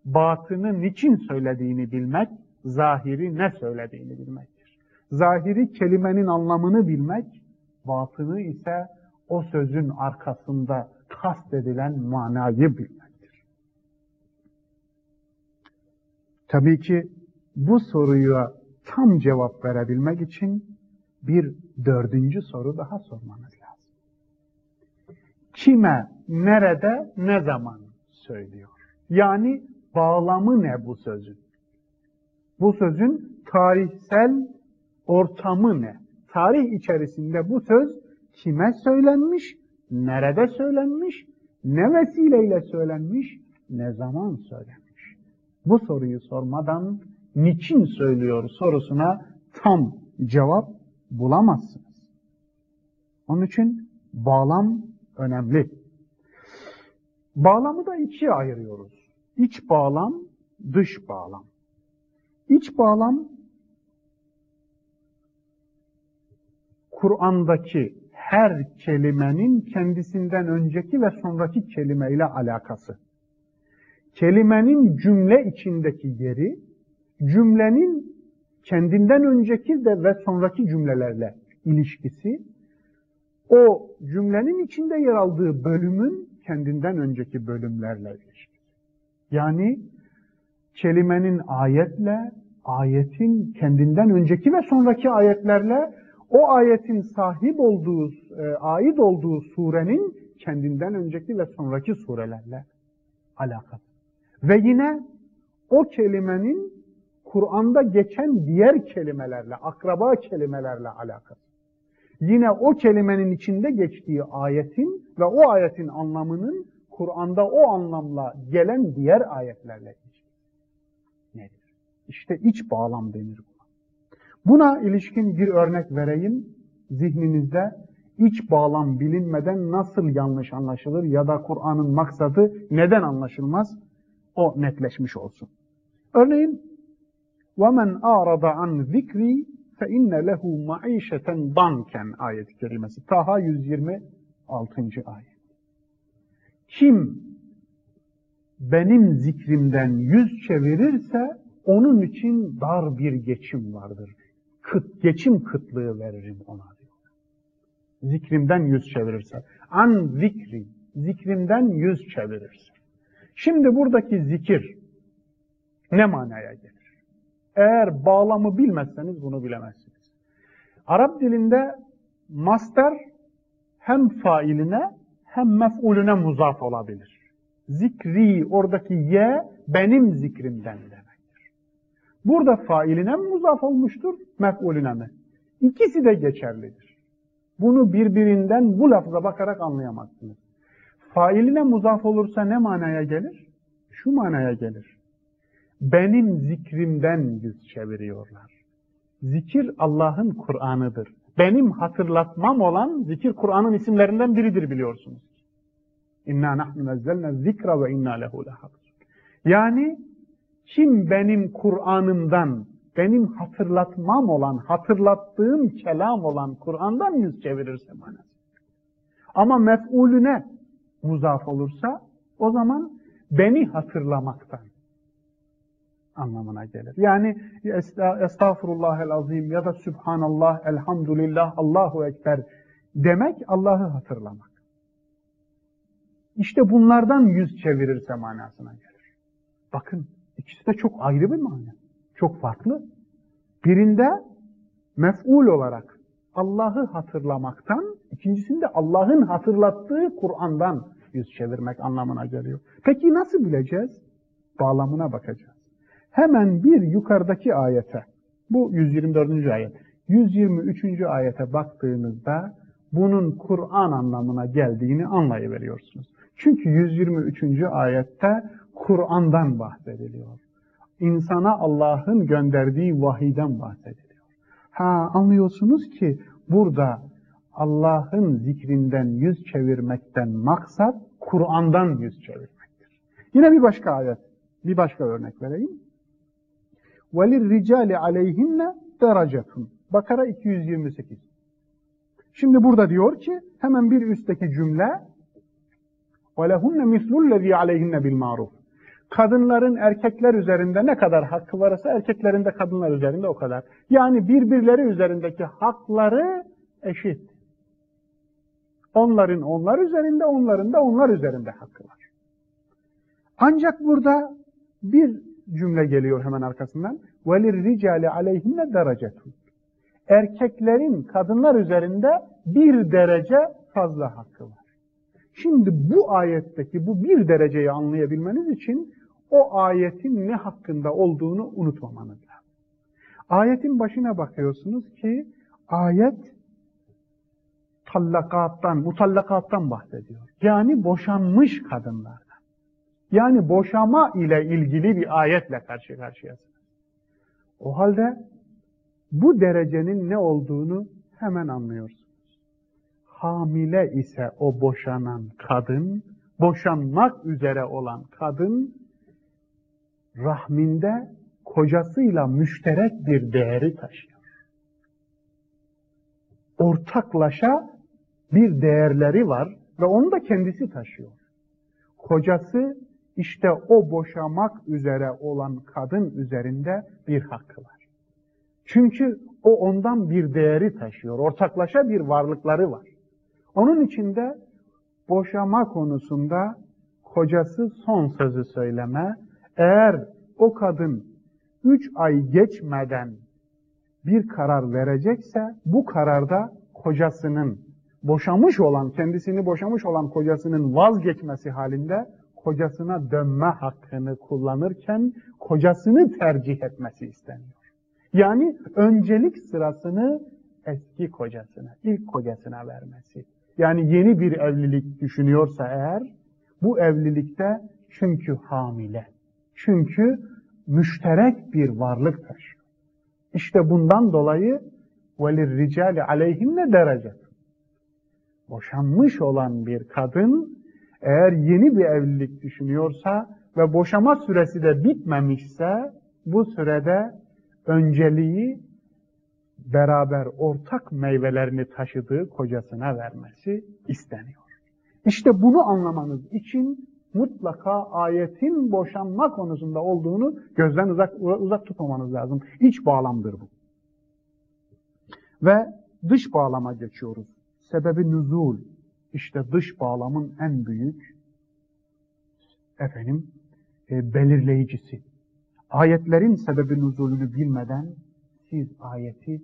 Batını niçin söylediğini bilmek, zahiri ne söylediğini bilmektir. Zahiri kelimenin anlamını bilmek, batını ise o sözün arkasında kastedilen manayı bilmektir. Tabii ki bu soruya tam cevap verebilmek için bir dördüncü soru daha sormanız lazım. Kime, nerede, ne zaman söylüyor? Yani bağlamı ne bu sözün? Bu sözün tarihsel ortamı ne? Tarih içerisinde bu söz kime söylenmiş, nerede söylenmiş, ne vesileyle söylenmiş, ne zaman söylenmiş? Bu soruyu sormadan niçin söylüyor sorusuna tam cevap bulamazsınız. Onun için bağlam önemli. Bağlamı da ikiye ayırıyoruz. İç bağlam, dış bağlam. İç bağlam Kur'an'daki her kelimenin kendisinden önceki ve sonraki kelime ile alakası. Kelimenin cümle içindeki yeri, cümlenin kendinden önceki de ve sonraki cümlelerle ilişkisi, o cümlenin içinde yer aldığı bölümün kendinden önceki bölümlerle ilişkisi. Yani kelimenin ayetle, ayetin kendinden önceki ve sonraki ayetlerle o ayetin sahip olduğu, e, ait olduğu surenin kendinden önceki ve sonraki surelerle alakalı. Ve yine o kelimenin Kur'an'da geçen diğer kelimelerle, akraba kelimelerle alakalı. Yine o kelimenin içinde geçtiği ayetin ve o ayetin anlamının Kur'an'da o anlamla gelen diğer ayetlerle ilişkisi. Nedir? İşte iç bağlam denir buna. Buna ilişkin bir örnek vereyim. Zihninizde iç bağlam bilinmeden nasıl yanlış anlaşılır ya da Kur'an'ın maksadı neden anlaşılmaz o netleşmiş olsun. Örneğin وَمَنْ أَعْرَضَ عَنْ ذِكْرِي فَاِنَّ لَهُ مَعِيشَةً ضَنْكًا ayet-i kerimesi. Taha 126. ayet. Kim benim zikrimden yüz çevirirse onun için dar bir geçim vardır. Kıt, geçim kıtlığı veririm ona diyor. Zikrimden yüz çevirirse. An zikri, zikrimden yüz çevirirse. Şimdi buradaki zikir ne manaya gelir? Eğer bağlamı bilmezseniz bunu bilemezsiniz. Arap dilinde master hem failine hem mef'ulüne muzaf olabilir. Zikri, oradaki ye benim zikrimden demektir. Burada failine mi muzaf olmuştur, mef'ulüne mi? İkisi de geçerlidir. Bunu birbirinden bu lafza bakarak anlayamazsınız. Failine muzaf olursa ne manaya gelir? Şu manaya gelir. Benim zikrimden yüz çeviriyorlar. Zikir Allah'ın Kur'an'ıdır. Benim hatırlatmam olan zikir Kur'an'ın isimlerinden biridir biliyorsunuz. İnna nahnu nezzelne zikra ve inna lehu Yani kim benim Kur'an'ımdan, benim hatırlatmam olan, hatırlattığım kelam olan Kur'an'dan yüz çevirirse manası. Ama mef'ulüne muzaf olursa o zaman beni hatırlamaktan anlamına gelir. Yani estağfurullahel azim ya da Sübhanallah, elhamdülillah, Allahu ekber demek Allah'ı hatırlamak. İşte bunlardan yüz çevirirse manasına gelir. Bakın ikisi de çok ayrı bir mana. Çok farklı. Birinde mef'ul olarak Allah'ı hatırlamaktan, ikincisinde Allah'ın hatırlattığı Kur'an'dan yüz çevirmek anlamına geliyor. Peki nasıl bileceğiz? Bağlamına bakacağız. Hemen bir yukarıdaki ayete, bu 124. ayet, 123. ayete baktığınızda bunun Kur'an anlamına geldiğini anlayıveriyorsunuz. Çünkü 123. ayette Kur'an'dan bahsediliyor. İnsana Allah'ın gönderdiği vahiden bahsediliyor. Ha anlıyorsunuz ki burada Allah'ın zikrinden yüz çevirmekten maksat Kur'an'dan yüz çevirmektir. Yine bir başka ayet, bir başka örnek vereyim. وَلِلْرِجَالِ عَلَيْهِنَّ derecetun. Bakara 228. Şimdi burada diyor ki hemen bir üstteki cümle وَلَهُنَّ مِثْلُ الَّذ۪ي عَلَيْهِنَّ بِالْمَعْرُوفِ Kadınların erkekler üzerinde ne kadar hakkı varsa erkeklerin de kadınlar üzerinde o kadar. Yani birbirleri üzerindeki hakları eşit. Onların onlar üzerinde, onların da onlar üzerinde hakkı var. Ancak burada bir cümle geliyor hemen arkasından. وَلِلْرِجَالِ عَلَيْهِنَّ derecetun. Erkeklerin kadınlar üzerinde bir derece fazla hakkı var. Şimdi bu ayetteki bu bir dereceyi anlayabilmeniz için o ayetin ne hakkında olduğunu unutmamanız lazım. Ayetin başına bakıyorsunuz ki ayet tallakattan, mutallakattan bahsediyor. Yani boşanmış kadınlardan. Yani boşama ile ilgili bir ayetle karşı karşıyasınız. O halde bu derecenin ne olduğunu hemen anlıyorsunuz. Hamile ise o boşanan kadın, boşanmak üzere olan kadın, rahminde kocasıyla müşterek bir değeri taşıyor. Ortaklaşa bir değerleri var ve onu da kendisi taşıyor. Kocası işte o boşamak üzere olan kadın üzerinde bir hakkı var. Çünkü o ondan bir değeri taşıyor. Ortaklaşa bir varlıkları var. Onun içinde boşama konusunda kocası son sözü söyleme, eğer o kadın üç ay geçmeden bir karar verecekse bu kararda kocasının boşamış olan, kendisini boşamış olan kocasının vazgeçmesi halinde kocasına dönme hakkını kullanırken kocasını tercih etmesi isteniyor. Yani öncelik sırasını eski kocasına, ilk kocasına vermesi. Yani yeni bir evlilik düşünüyorsa eğer, bu evlilikte çünkü hamile, çünkü müşterek bir varlık taşıyor. İşte bundan dolayı وَلِلْرِجَالِ عَلَيْهِمْنَ derece. Boşanmış olan bir kadın eğer yeni bir evlilik düşünüyorsa ve boşama süresi de bitmemişse bu sürede önceliği beraber ortak meyvelerini taşıdığı kocasına vermesi isteniyor. İşte bunu anlamanız için mutlaka ayetin boşanma konusunda olduğunu gözden uzak, uzak tutmamanız lazım. İç bağlamdır bu. Ve dış bağlama geçiyoruz. Sebebi nüzul. İşte dış bağlamın en büyük efendim e, belirleyicisi. Ayetlerin sebebi nüzulünü bilmeden siz ayeti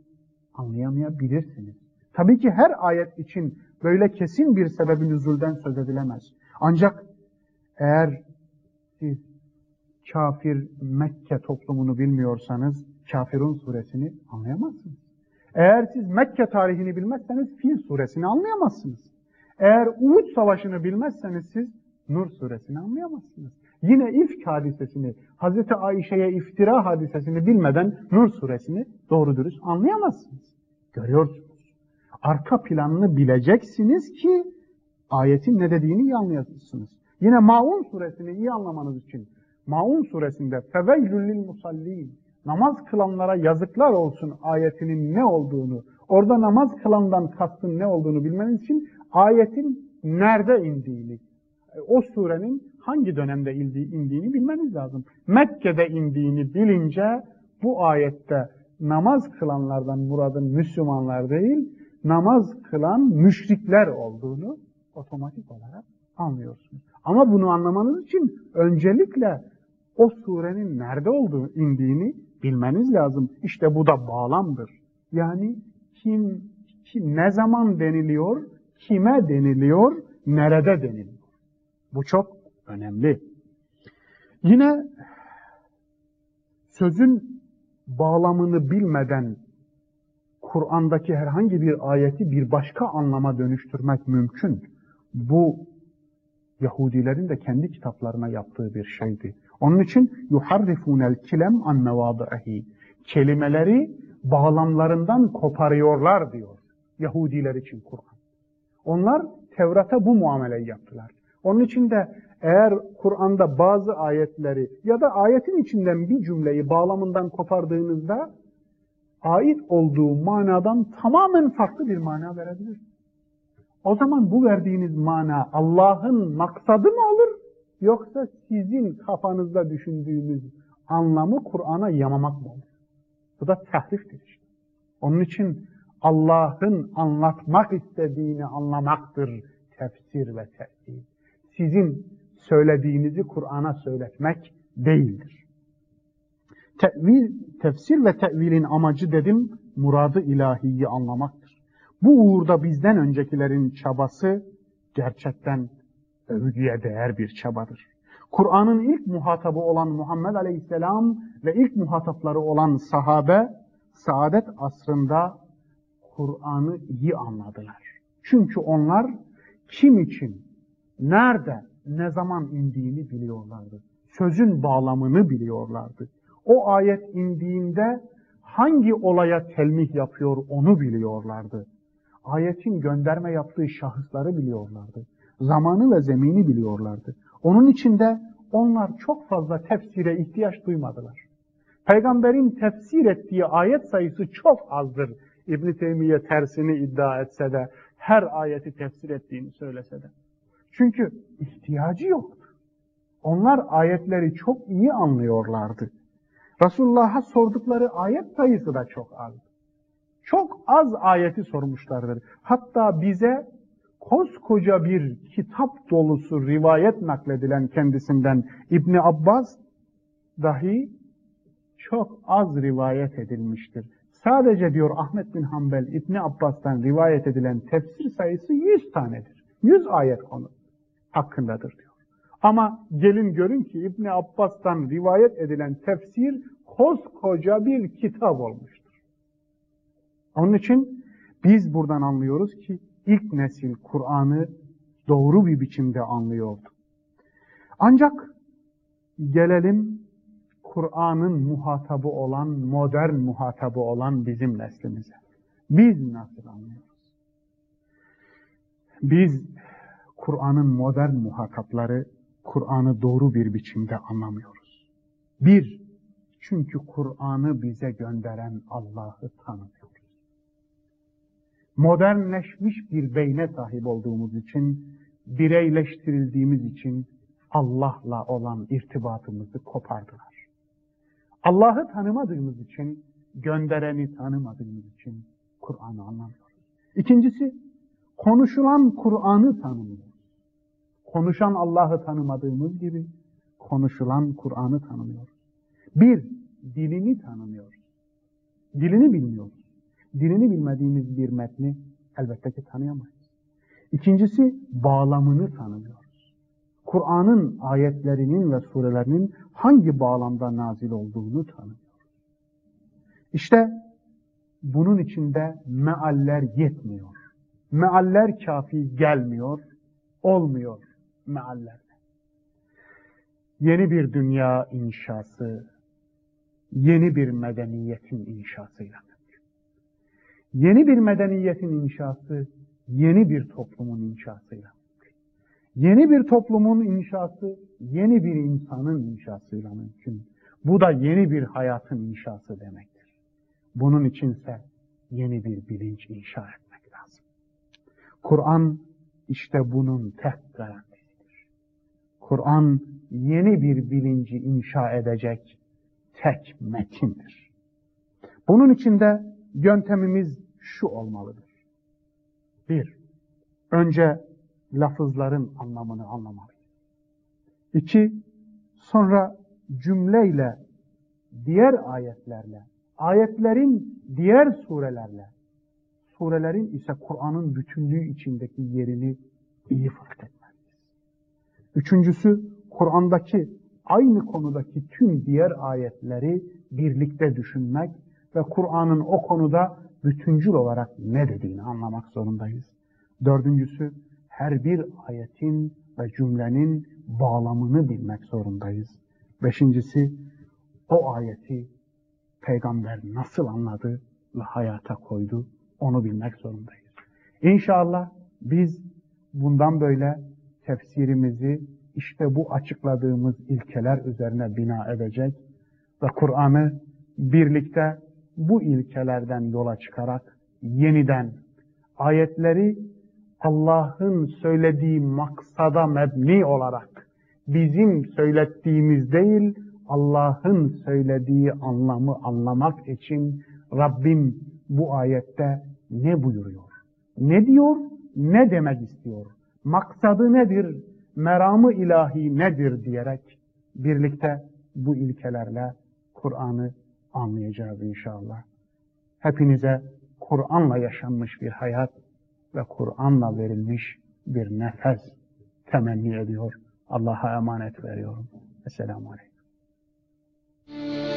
anlayamayabilirsiniz. Tabii ki her ayet için böyle kesin bir sebebi nüzulden söz edilemez. Ancak eğer siz kafir Mekke toplumunu bilmiyorsanız Kafirun suresini anlayamazsınız. Eğer siz Mekke tarihini bilmezseniz Fil suresini anlayamazsınız. Eğer Uhud savaşını bilmezseniz siz Nur suresini anlayamazsınız. Yine ifk hadisesini, Hazreti Ayşe'ye iftira hadisesini bilmeden Nur suresini doğru dürüst anlayamazsınız. Görüyorsunuz. Arka planını bileceksiniz ki ayetin ne dediğini iyi anlayasınız. Yine Maun suresini iyi anlamanız için Maun suresinde feveylül lil namaz kılanlara yazıklar olsun ayetinin ne olduğunu, orada namaz kılandan kastın ne olduğunu bilmeniz için ayetin nerede indiğini, o surenin hangi dönemde indiğini bilmeniz lazım. Mekke'de indiğini bilince bu ayette namaz kılanlardan muradın Müslümanlar değil, namaz kılan müşrikler olduğunu otomatik olarak anlıyorsunuz. Ama bunu anlamanız için öncelikle o surenin nerede olduğu indiğini bilmeniz lazım. İşte bu da bağlamdır. Yani kim, kim ne zaman deniliyor, kime deniliyor, nerede deniliyor. Bu çok önemli. Yine sözün bağlamını bilmeden Kur'an'daki herhangi bir ayeti bir başka anlama dönüştürmek mümkün. Bu Yahudilerin de kendi kitaplarına yaptığı bir şeydi. Onun için yuharrifunel kilem an mevadihi. Kelimeleri bağlamlarından koparıyorlar diyor. Yahudiler için Kur'an. Onlar Tevrat'a bu muameleyi yaptılar. Onun için de eğer Kur'an'da bazı ayetleri ya da ayetin içinden bir cümleyi bağlamından kopardığınızda ait olduğu manadan tamamen farklı bir mana verebilir. O zaman bu verdiğiniz mana Allah'ın maksadı mı olur? Yoksa sizin kafanızda düşündüğünüz anlamı Kur'an'a yamamak mı olur? Bu da tahriftir işte. Onun için Allah'ın anlatmak istediğini anlamaktır tefsir ve tefsir. Sizin söylediğinizi Kur'an'a söyletmek değildir. Tevil, tefsir ve tevilin amacı dedim, muradı ilahiyi anlamaktır. Bu uğurda bizden öncekilerin çabası gerçekten övgüye değer bir çabadır. Kur'an'ın ilk muhatabı olan Muhammed Aleyhisselam ve ilk muhatapları olan sahabe, saadet asrında Kur'an'ı iyi anladılar. Çünkü onlar kim için, nerede, ne zaman indiğini biliyorlardı. Sözün bağlamını biliyorlardı. O ayet indiğinde hangi olaya telmih yapıyor onu biliyorlardı. Ayetin gönderme yaptığı şahısları biliyorlardı. Zamanı ve zemini biliyorlardı. Onun için de onlar çok fazla tefsire ihtiyaç duymadılar. Peygamberin tefsir ettiği ayet sayısı çok azdır. İbn Teymiye tersini iddia etse de her ayeti tefsir ettiğini söylese de. Çünkü ihtiyacı yoktu. Onlar ayetleri çok iyi anlıyorlardı. Resulullah'a sordukları ayet sayısı da çok az. Çok az ayeti sormuşlardır. Hatta bize koskoca bir kitap dolusu rivayet nakledilen kendisinden İbni Abbas dahi çok az rivayet edilmiştir. Sadece diyor Ahmet bin Hanbel İbni Abbas'tan rivayet edilen tefsir sayısı 100 tanedir. 100 ayet konu hakkındadır diyor. Ama gelin görün ki İbni Abbas'tan rivayet edilen tefsir koskoca bir kitap olmuştur. Onun için biz buradan anlıyoruz ki ilk nesil Kur'an'ı doğru bir biçimde anlıyordu. Ancak gelelim Kur'an'ın muhatabı olan, modern muhatabı olan bizim neslimize. Biz nasıl anlıyoruz? Biz Kur'an'ın modern muhatapları Kur'an'ı doğru bir biçimde anlamıyoruz. Bir, çünkü Kur'an'ı bize gönderen Allah'ı tanımıyoruz. Modernleşmiş bir beyne sahip olduğumuz için, bireyleştirildiğimiz için Allah'la olan irtibatımızı kopardılar. Allah'ı tanımadığımız için, göndereni tanımadığımız için Kur'an'ı anlamıyoruz. İkincisi, konuşulan Kur'an'ı tanımıyoruz. Konuşan Allah'ı tanımadığımız gibi konuşulan Kur'an'ı tanımıyoruz. Bir, dilini tanımıyoruz. Dilini bilmiyoruz. Dilini bilmediğimiz bir metni elbette ki tanıyamayız. İkincisi, bağlamını tanımıyoruz. Kur'an'ın ayetlerinin ve surelerinin hangi bağlamda nazil olduğunu tanımıyoruz. İşte bunun içinde mealler yetmiyor. Mealler kafi gelmiyor, olmuyor meallerle. Yeni bir dünya inşası, yeni bir medeniyetin inşasıyla. Yeni bir medeniyetin inşası, yeni bir toplumun inşasıyla. Yeni bir toplumun inşası, yeni bir insanın inşasıyla mümkün. Bu da yeni bir hayatın inşası demektir. Bunun içinse yeni bir bilinç inşa etmek lazım. Kur'an işte bunun tek garantisidir. Kur'an yeni bir bilinci inşa edecek tek metindir. Bunun için de yöntemimiz şu olmalıdır. Bir, önce lafızların anlamını anlamalıyız. İki, sonra cümleyle, diğer ayetlerle, ayetlerin diğer surelerle, surelerin ise Kur'an'ın bütünlüğü içindeki yerini iyi fark etmeliyiz. Üçüncüsü, Kur'an'daki aynı konudaki tüm diğer ayetleri birlikte düşünmek ve Kur'an'ın o konuda bütüncül olarak ne dediğini anlamak zorundayız. Dördüncüsü, her bir ayetin ve cümlenin bağlamını bilmek zorundayız. Beşincisi, o ayeti peygamber nasıl anladı ve hayata koydu onu bilmek zorundayız. İnşallah biz bundan böyle tefsirimizi işte bu açıkladığımız ilkeler üzerine bina edecek ve Kur'an'ı birlikte bu ilkelerden yola çıkarak yeniden ayetleri Allah'ın söylediği maksada mebni olarak bizim söylettiğimiz değil Allah'ın söylediği anlamı anlamak için Rabbim bu ayette ne buyuruyor? Ne diyor? Ne demek istiyor? Maksadı nedir? Meramı ilahi nedir diyerek birlikte bu ilkelerle Kur'an'ı anlayacağız inşallah. Hepinize Kur'an'la yaşanmış bir hayat ve Kur'an'la verilmiş bir nefes temenni ediyor. Allah'a emanet veriyorum. Esselamu Aleyküm.